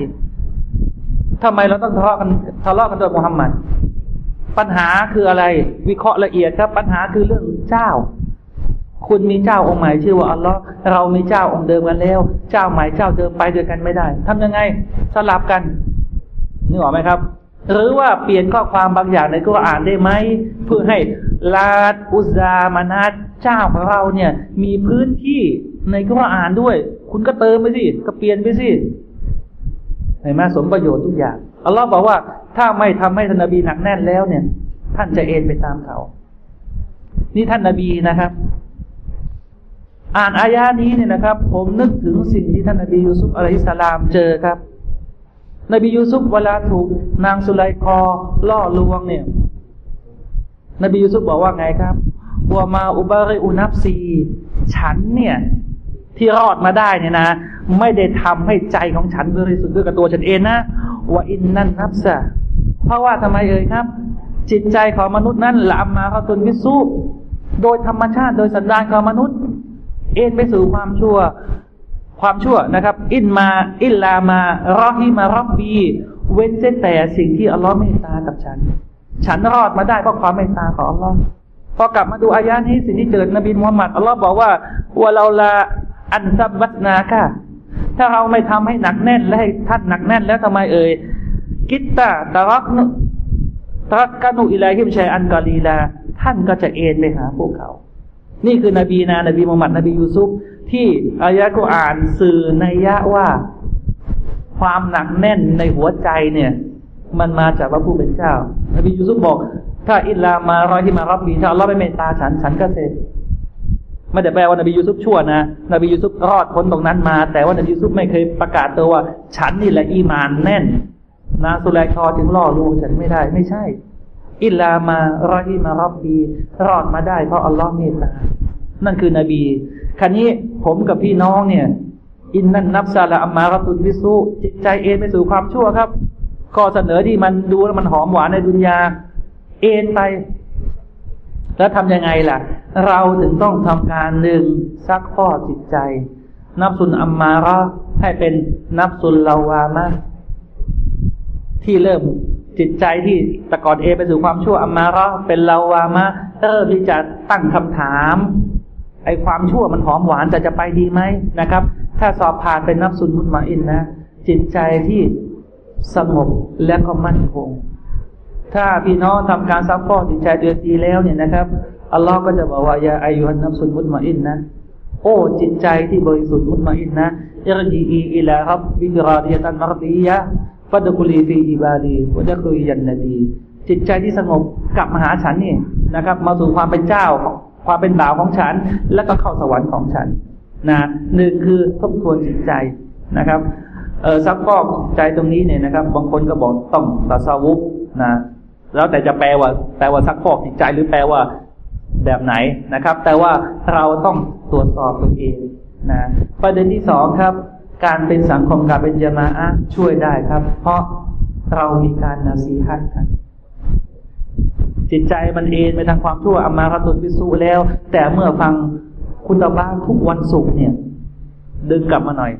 ทำไมเราต้องทะเลาะกันทะเลาะกันโดยมุฮัมมัด ปัญหาคืออะไร วิเคราะห์ละเอียดครับ ปัญหาคือเรื่องเจ้า คุณมีเจ้าองค์ใหม่ชื่อว่าอัลลอฮ์เรามีเจ้าองค์เดิมกันแล้ว เจ้าใหม่เจ้าเดิมไปด้วยกันไม่ได้ทำยังไงสลับกันนึกออกไหมครับ หรือว่าเปลี่ยนข้อความบางอย่างในกุรอานได้ไหมเพื่อให้ลาดอุซามานาเจ้าของเราเนี่ย มีพื้นที่ในกุรอานด้วย คุณก็เติมไปสิก็เปลี่ยนไปสิเห็นไหมสมประโยชน์ทุกอย่าง อัลลอฮ์บอกว่าถ้าไม่ทำให้ท่านนบีหนักแน่นแล้วเนี่ย ท่านจะเอ็นไปตามเขา นี่ท่านนบีนะครับ อ่านอายานี้เนี่ยนะครับ ผมนึกถึงสิ่งที่ท่านนบียูซุฟอะลัยฮิสลามเจอครับ นบียูซุฟเวลาถูก นางสุไลคอล่อลวงเนี่ย นบียูซุฟบอกว่าไงครับว่ามาอุบาริอุนับซีฉันเนี่ย ที่รอดมาได้เนี่ยนะ ไม่ได้ทำให้ใจของฉันบริสุทธิ์ด้วยกับตัวฉันเองนะ ว่าอินนั่นนับซะเพราะว่าทำไมเอ่ยครับ จิตใจของมนุษย์นั้นละมาเขาตุนวิสุโดยธรรมชาติโดยสันดานของมนุษย์ เอ็นไปสู่ความชั่ว ความชั่วนะครับ อินมาإلا ما رحم ربي เว้นแต่สิ่งที่อัลลอฮ์เมตตากับฉัน ฉันรอดมาได้เพราะความเมตตาของอัลลอฮ์พอกลับมาดูอายะนี้สิ่งที่เกิดนบีมุฮัมมัดอัลลอฮ์บอกว่า ولولا أن ثبتناك ถ้าเราไม่ทำให้หนักแน่นและให้ท่านหนักแน่นแล้วทำไมเอ่ยكدت تركن تركن إليهم شيئا قليلا ท่านก็จะเอนไปหาพวกเขา นี่คือนบีนะนบีมุฮัมมัดนบียูซุฟที่อายะฮ์กุรอานสื่อนัยยะว่า ความหนักแน่นในหัวใจเนี่ย มันมาจากพระผู้เป็นเจ้า นบียูซุฟบอก ถ้า إلا ما رحم ربي ถ้าอัลลอฮ์ไม่เมตตาฉันฉันก็เสร็จ ไม่ได้แปลว่านบียูซุฟชั่วนะนบียูซุฟรอดพ้นตรงนั้นมา แต่ว่านบียูซุฟไม่เคยประกาศตัวว่า ฉันนี่แหละอีมานแน่นนะซุไลคอจึงล่อลวงฉันไม่ได้ไม่ใช่ إلا ما رحم ربيรอดมาได้เพราะอัลลอฮ์เมตตานั่นคือนบีคันนี้ผมกับพี่น้องเนี่ย อินนั่นนับซาละอัมมารตุนวิสุจิตใจเอ็นไปสู่ความชั่วครับข้อเสนอที่มันดูแล้วมันหอมหวานในดุนยา เอ็นไป แล้วทำยังไงล่ะ เราถึงต้องทำการหนึ่งซักข้อจิตใจ นับสุนอัมมาระให้เป็นนับสุนลาวามะที่เริ่มจิตใจที่แต่ก่อนเอนไปสู่ความชั่วأمارة เป็น لوامة เริ่มที่จะตั้งคำถามไอ้ความชั่วมันหอมหวานแต่จะไปดีไหมนะครับ ถ้าสอบผ่านเป็น نفس مطمئنة จิตใจที่สงบและก็มั่นคง ถ้าพี่น้องทำการซักฟอกจิตใจเดือนดีแล้วเนี่ยนะครับ อัลลอฮ์ก็จะบอกว่าيا أيتها النفس المطمئنة โอ้จิตใจที่บริสุทธิ์مطمئنة ارجعي إلى ربك راضية مرضيةฟัดกุลีฟีอิบาดีวะจะคุยยันนาดี จิตใจที่สงบกลับมาหาฉันนี่นะครับ มาสู่ความเป็นเจ้าความเป็นบ่าวของฉัน แล้วก็เข้าสวรรค์ของฉันนะหนึ่งคือทบทวนจิตใจนะครับเออซักฟอกใจตรงนี้เนี่ยนะครับ บางคนก็บอกต้องตัสวุบนะแล้วแต่จะแปลว่า แปลว่าซักฟอกจิตใจหรือแปลว่า แบบไหนนะครับ แต่ว่าเราต้องตรวจสอบตัวเองนะประเด็นที่สองครับ การเป็นสังคมการเป็นจมาอะช่วยได้ครับ เพราะเรามีการนาซีฮัตกันจิตใจมันเอนไปทางความชั่วอามาคตุนวิสุแล้ว แต่เมื่อฟังคุณตาบ้านทุกวันศุกร์เนี่ย ดึงกลับมาหน่อย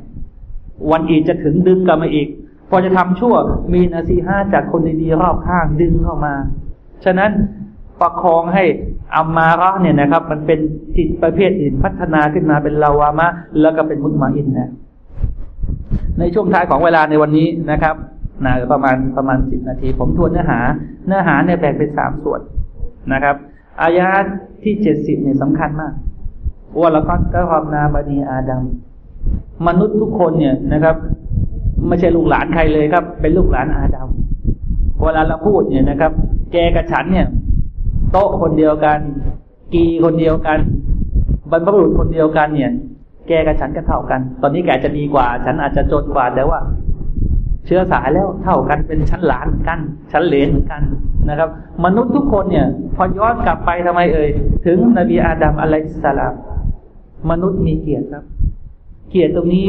วันอีกจะถึงดึงกลับมาอีก พอจะทำชั่ว มีนาซีห้าจากคนดีๆรอบข้างดึงเข้ามา ฉะนั้น ประคองให้อามาระเนี่ยนะครับ มันเป็นจิตประเภทอื่นพัฒนาขึ้นมาเป็นลาวามะ แล้วก็เป็นมุตมาอินนะในช่วงท้ายของเวลาในวันนี้นะครับนะประมาณประมาณสิบนาที ผมทวนเนื้อหา เนื้อหาเนี่ยแบ่งเป็นสามส่วนนะครับ อายาที่เจ็ดสิบเนี่ยสำคัญมากว่าละก็ก็ความนาบานีอาดัมมนุษย์ทุกคนเนี่ยนะครับไม่ใช่ลูกหลานใครเลยครับ เป็นลูกหลานอาดัมเวลาเราพูดเนี่ยนะครับ แกกับฉันเนี่ย ต๊ะคนเดียวกัน กีคนเดียวกัน บรรพบุรุษคนเดียวกันเนี่ย แกกับฉันก็เท่ากัน ตอนนี้แกจะดีกว่า ฉันอาจจะจนกว่าแต่ว่า เชื้อสายแล้วเท่ากันเป็นชั้นหลานเหมือนกันชั้นเลนเหมือนกันนะครับ มนุษย์ทุกคนเนี่ย พอย้อนกลับไปทำไมเอ่ยถึงนบีอาดัมอะลัยสลามมนุษย์มีเกียรติครับ เกียรติตรงนี้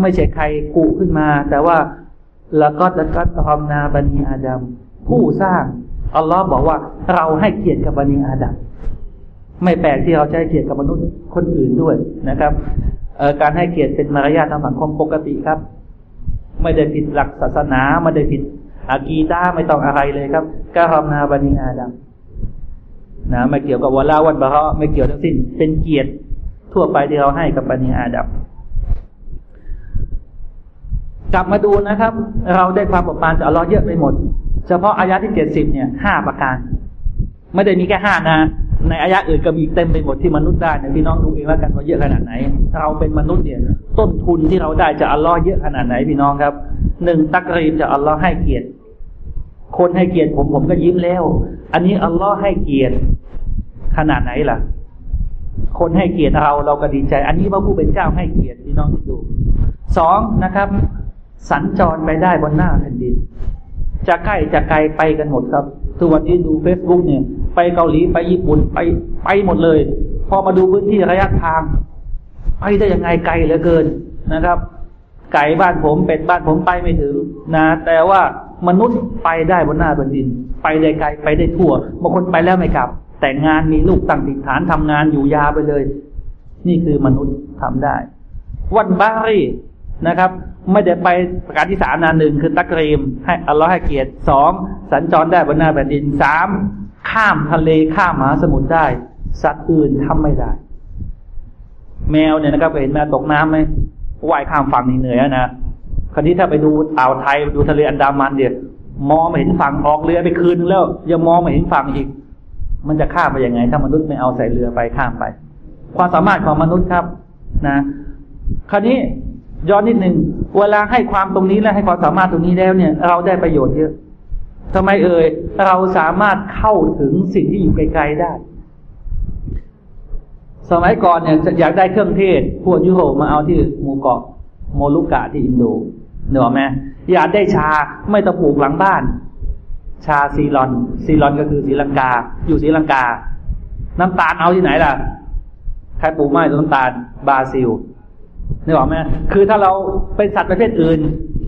ไม่ใช่ใครกุขึ้นมา แต่ว่าละก็ละก็ทอมนาบันีอาดัมผู้สร้าง อัลลอฮ์บอกว่าเราให้เกียรติกับบันีอาดัมไม่แปลกที่เราจะให้เกียรติกับมนุษย์คนอื่นด้วยนะครับการให้เกียรติเป็นมารยาททางสังคมปกติครับ ไม่ได้ผิดหลักศาสนาไม่ได้ผิดอากีตาไม่ต้องอะไรเลยครับกาฮอมนาบันีอาดัมนะไม่เกี่ยวกับวลาวันบะฮะไม่เกี่ยวทั้งสิ้น เป็นเกียรติทั่วไปที่เราให้กับบันีอาดัมกลับมาดูนะครับ เราได้ความปรบปานจากอัลลอฮ์เยอะไปหมด เฉพาะอายะที่เจ็ดสิบเนี่ยห้าประการ ไม่ได้มีแค่ห้านะ ในอายะอื่นก็มีเต็มไปหมดที่มนุษย์ได้เนี่ยพี่น้องดูเองแล้วกันว่าเยอะขนาดไหน เราเป็นมนุษย์เนี่ยต้นทุนที่เราได้จากอัลลอฮ์เยอะขนาดไหนพี่น้องครับหนึ่งตักรีมจากอัลลอฮ์ให้เกียรติ คนให้เกียรติผมผมก็ยิ้มแล้ว อันนี้อัลลอฮ์ให้เกียรติขนาดไหนล่ะ คนให้เกียรติเราเราก็ดีใจ อันนี้ว่าผู้เป็นเจ้าให้เกียรติพี่น้องที่ดูสองนะครับ สัญจรไปได้บนหน้าแผ่นดิน จะใกล้จะไกลไปกันหมดครับทุกวันนี้ดูเฟซบุ๊กเนี่ย ไปเกาหลีไปญี่ปุ่นไปไปหมดเลย พอมาดูพื้นที่ระยะทางไปได้ยังไงไกลเหลือเกินนะครับ ไก่บ้านผมเป็ดบ้านผมไปไม่ถึงนะ แต่ว่ามนุษย์ไปได้บนหน้าแผ่นดิน ไปได้ไกลไปได้ทั่วบางคนไปแล้วไม่กลับ แต่งงานมีลูกตั้งติดฐานทำงานอยู่ยาไปเลย นี่คือมนุษย์ทำได้ วันบารี นะครับ ไม่ได้ไปประการที่สามนาหนึ่งคือตักรีม ให้อัลลอฮ์ให้เกียรติสองสัญจรได้บนหน้าแผ่นดินสามข้ามทะเลข้ามมหาสมุทรได้ สัตว์อื่นทำไม่ได้ แมวเนี่ยนะครับเห็นแมวตกน้ำไหมว่ายข้ามฝั่งนี่เหนื่อยนะคราวนี้ถ้าไปดูอ่าวไทยดูทะเลอันดามันเดี๋ยวมองไม่เห็นฝั่งออกเรือไปคืนนึงแล้วยังมองไม่เห็นฝั่งอีก มันจะข้ามไปยังไง ถ้ามนุษย์ไม่เอาใส่เรือไปข้ามไป ความสามารถของมนุษย์ครับนะ คราวนี้ ย้อนนิดหนึ่งเวลาให้ความตรงนี้และให้ความสามารถตรงนี้แล้วเนี่ย เราได้ประโยชน์เยอะทำไมเอ่ยเราสามารถเข้าถึงสิ่งที่อยู่ไกลๆได้ สมัยก่อนเนี่ยอยากได้เครื่องเทศ พวกยุโรปมาเอาที่หมู่เกาะโมลุกะที่อินโดเหนือไหมอยากได้ชาไม่ต้องปลูกหลังบ้าน ชาซีรอน ซีรอนก็คือสีลังกา อยู่สีลังกา น้ำตาลเอาที่ไหนล่ะ ใครปลูกไม้ต้นน้ำตาลบราซิล นึกออกไหมคือถ้าเราเป็นสัตว์ประเภทอื่น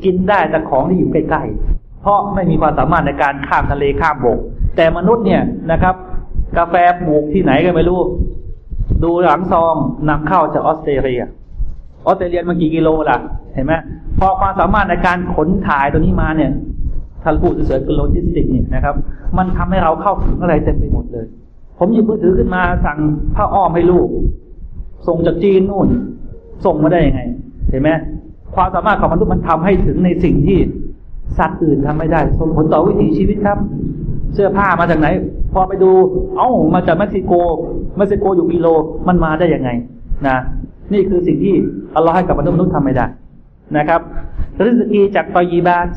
กินได้แต่ของที่อยู่ใกล้ๆเพราะไม่มีความสามารถในการข้ามทะเลข้ามบก แต่มนุษย์เนี่ยนะครับ กาแฟปลูกที่ไหนก็ไม่รู้ ดูหลังซองนำเข้าจากออสเตรเลียออสเตรเลียมันกี่กิโลล่ะ เห็นไหมพอความสามารถในการขนถ่ายตัวนี้มาเนี่ยถ้าพูดเฉยๆคือโลจิสติกเนี่ยนะครับ มันทำให้เราเข้าถึงอะไรเต็มไปหมดเลย ผมหยิบมือถือขึ้นมาสั่งผ้าอ้อมให้ลูก ส่งจากจีนนู่น ส่งมาได้ยังไง เห็นไหมความสามารถของมนุษย์มันทำให้ถึงในสิ่งที่สัตว์อื่นทำไม่ได้ส่งผลต่อวิถีชีวิตครับ เสื้อผ้ามาจากไหน พอไปดู เอ้ามาจากเม็กซิโกเม็กซิโกอยู่กิโลมันมาได้ยังไงนะนี่คือสิ่งที่อัลลอฮ์ให้กับมนุษย์ทำไม่ได้นะครับริสกีจากตอยีบาส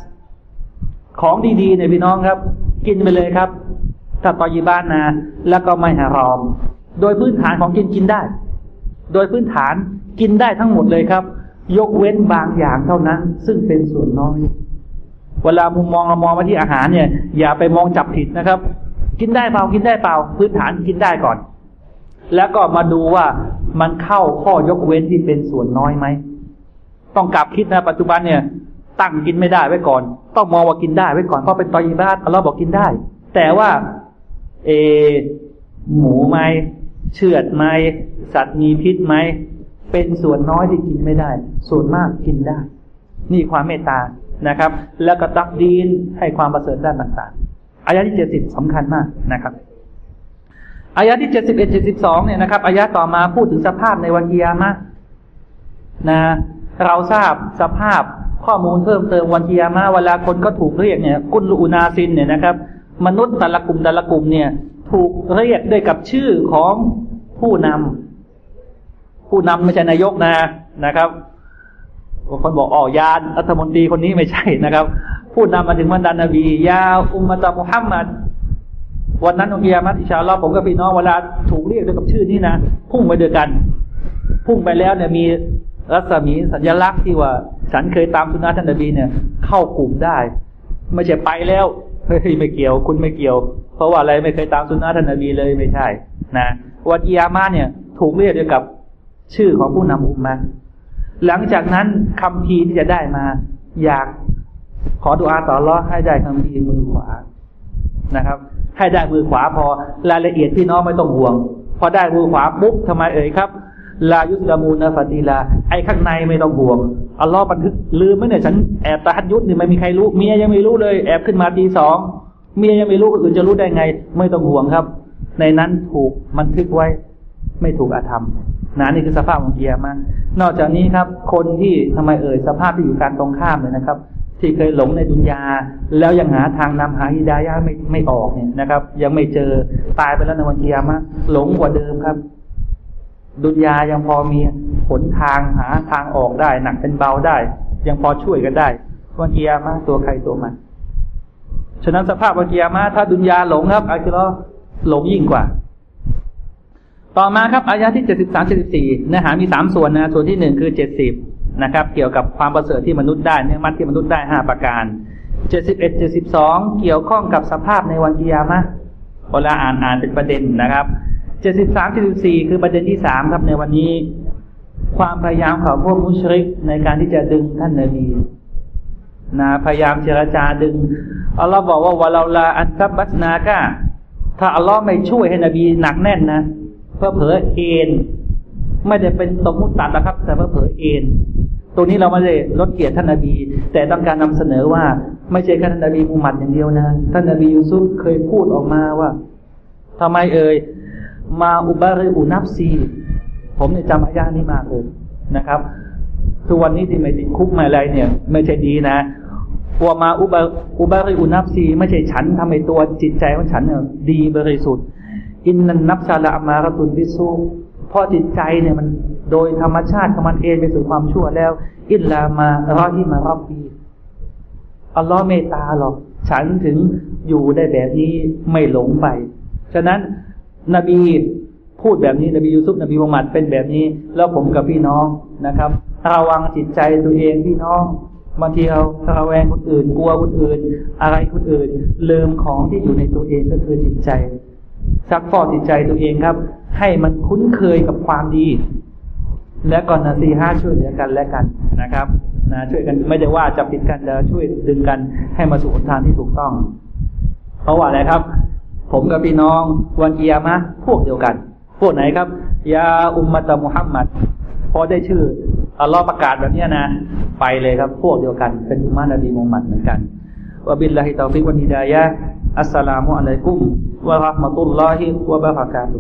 ของดีๆเนี่ยพี่น้องครับ กินไปเลยครับ ถ้าตอยีบ้านนะ แล้วก็ไม่ฮารอม โดยพื้นฐานของกินกินได้ โดยพื้นฐานกินได้ทั้งหมดเลยครับ ยกเว้นบางอย่างเท่านั้น ซึ่งเป็นส่วนน้อย เวลามุมมองเรามองมาที่อาหารเนี่ย อย่าไปมองจับผิดนะครับ กินได้เปล่ากินได้เปล่า พื้นฐานกินได้ก่อน แล้วก็มาดูว่ามันเข้าข้อยกเว้นที่เป็นส่วนน้อยไหมต้องกลับคิดนะปัจจุบันเนี่ย ตั้งกินไม่ได้ไว้ก่อน ต้องมองว่ากินได้ไว้ก่อนเพราะเป็นตอยีบาตเราบอกกินได้ แต่ว่า เอ หมูไหม เชือดไหมสัตว์มีพิษไหมเป็นส่วนน้อยที่กินไม่ได้ ส่วนมากกินได้ นี่ความเมตตานะครับ แล้วก็ตักดีนให้ความประเสริฐด้านต่างๆอายะที่เจ็ดสิบสำคัญมากนะครับอายะที่เจ็ดสิบเอ็ดเจ็ดสิบสองเนี่ยนะครับอายะต่อมาพูดถึงสภาพในวันกิยามะนะเราทราบสภาพข้อมูลเพิ่มเติมวันกิยามะเวลาคนก็ถูกเรียกเนี่ย กุลอุนาซินเนี่ยนะครับ มนุษย์แต่ละกลุ่มแต่ละกลุ่มเนี่ย ถูกเรียกด้วยกับชื่อของผู้นำผู้นำไม่ใช่นายกนะนะครับบางคนบอกอ๋อยานรัฐมนตรีคนนี้ไม่ใช่นะครับ ผู้นำมาถึงบรรดานบียาอุมมะตะมุฮัมมัดวันนั้นองค์ยามัตอิชาลอผมกับพี่น้องเวลาถูกเรียกด้วยกับชื่อนี้นะพุ่งไปเดียวกัน พุ่งไปแล้วเนี่ยมีรัศมีสัญลักษณ์ที่ว่า ฉันเคยตามสุนัขท่านนบีเนี่ย เข้ากลุ่มได้ ไม่ใช่ไปแล้ว เฮ้ยไม่เกี่ยวคุณไม่เกี่ยว เพราะว่าอะไรไม่เคยตามสุนัขท่านนบีเลยไม่ใช่ นะวันกิยามาเนี่ย ถูกเรียกด้วยกับชื่อของผู้นำอุมมะหลังจากนั้นคำพีที่จะได้มา อยากขอดุอาต่อรอให้ได้คำพีมือขวานะครับ ให้ได้มือขวาพอรายละเอียดพี่น้องไม่ต้องห่วง พอได้มือขวาปุ๊บทำไมเอ่ยครับ ลายุสลามูนฟาติลา ไอ้ข้างในไม่ต้องห่วงอัลลอฮ์บันทึกลืมไหมเนี่ยฉันแอบตาฮัดยุดนี่ไม่มีใครรู้เมียยังไม่รู้เลยแอบขึ้นมาตีสองเมียยังไม่รู้คนอื่นจะรู้ได้ไง ไม่ต้องห่วงครับ ในนั้นถูกบันทึกไว้ ไม่ถูกอาธรรมนะนี่คือสภาพของเกียร์มานอกจากนี้ครับ คนที่ทำไมเอ่ยสภาพที่อยู่การตรงข้ามเลยนะครับ ที่เคยหลงในดุนยา แล้วยังหาทางนำหาฮิดายะไม่ไม่ออกเนี่ยนะครับ ยังไม่เจอตายไปแล้วในวันเกียร์มาหลงกว่าเดิมครับ ดุนยายังพอมีหนทางหาทางออกได้ หนักเป็นเบาได้ ยังพอช่วยกันได้วันเกียร์มาตัวใครตัวมัน ฉะนั้นสภาพวันเกียร์มาถ้าดุนยาหลงครับอาคิรอหลงยิ่งกว่า ต่อมาครับอายะที่เจ็ดสิบสามเจ็ดสิบสี่เนื้อหามีสามส่วนนะส่วนที่หนึ่งคือเจ็ดสิบนะครับ เกี่ยวกับความประเสริฐที่มนุษย์ได้เนื้อมัดที่มนุษย์ได้ห้าประการเจ็ดสิบเอ็ดเจ็ดสิบสองเกี่ยวข้องกับสภาพในวันกิยามะเวลาอ่านอ่านเป็นประเด็นนะครับ เจ็ดสิบสามเจ็ดสิบสี่คือประเด็นที่สามครับในวันนี้ ความพยายามของพวกมุชริกในการที่จะดึงท่านนบีนะพยายามเจรจาดึงอัลลอฮ์บอกว่าวะลาลาอันซับบัสนากะถ้าอัลลอฮ์ไม่ช่วยให้นบีหนักแน่นนะเพื่อเผยเอ็นไม่ได้เป็นตมุตตัดนะครับ แต่เพื่อเผยเอ็นตรงนี้เราไม่ได้ลดเกียรติท่านนบี แต่ต้องการนำเสนอว่า ไม่ใช่แค่ท่านนบีมุฮัมมัดอย่างเดียวนะ ท่านนบียูซุฟเคยพูดออกมาว่าทำไมเอ่ย มาอุบาริอุนับซีผมเนี่ยจำอายานี้มากเลยนะครับทุกวันนี้ที่ไม่ติดคุกไม่อะไรเนี่ย ไม่ใช่ดีนะตัวมาอุบาอุบาริอุนับซีไม่ใช่ฉันทำให้ตัวจิตใจของฉันเนี่ยดีบริสุทธิ์อินนันนับชาละอมารตุนวิสูพอจิตใจเนี่ยมันโดยธรรมชาติของมันเองไปสู่ความชั่วแล้ว อินลามารอที่มารอบปีอัลลอฮ์เมตตาหรอก ฉันถึงอยู่ได้แบบนี้ไม่หลงไป ฉะนั้น นบีพูดแบบนี้นบียูซุฟนบีมุฮัมมัดเป็นแบบนี้ แล้วผมกับพี่น้องนะครับระวังจิตใจตัวเองพี่น้องบางทีเราระแวงคนอื่น กลัวคนอื่น อะไรคนอื่น ลืมของที่อยู่ในตัวเองก็คือจิตใจซักฟอกจิตใจตัวเองครับ ให้มันคุ้นเคยกับความดี และก่อนนาซีห้าช่วยเหลือกันและกันนะครับนะช่วยกันไม่ได้ว่าจะปิดกันแต่ช่วยดึงกันให้มาสู่ทางที่ถูกต้อง เพราะว่าอะไรครับ ผมกับพี่น้องวันกิยามะฮ์พวกเดียวกัน พวกไหนครับ يا أمة محمد พอได้ชื่ออัลลอฮ์ประกาศแบบนี้นะ ไปเลยครับ พวกเดียวกัน เป็นอุมมะนบีมุฮัมมัดเหมือนกันوبالله التوفيق والهداية السلام عليكم ورحمة اللهวะบะฮะกาตุ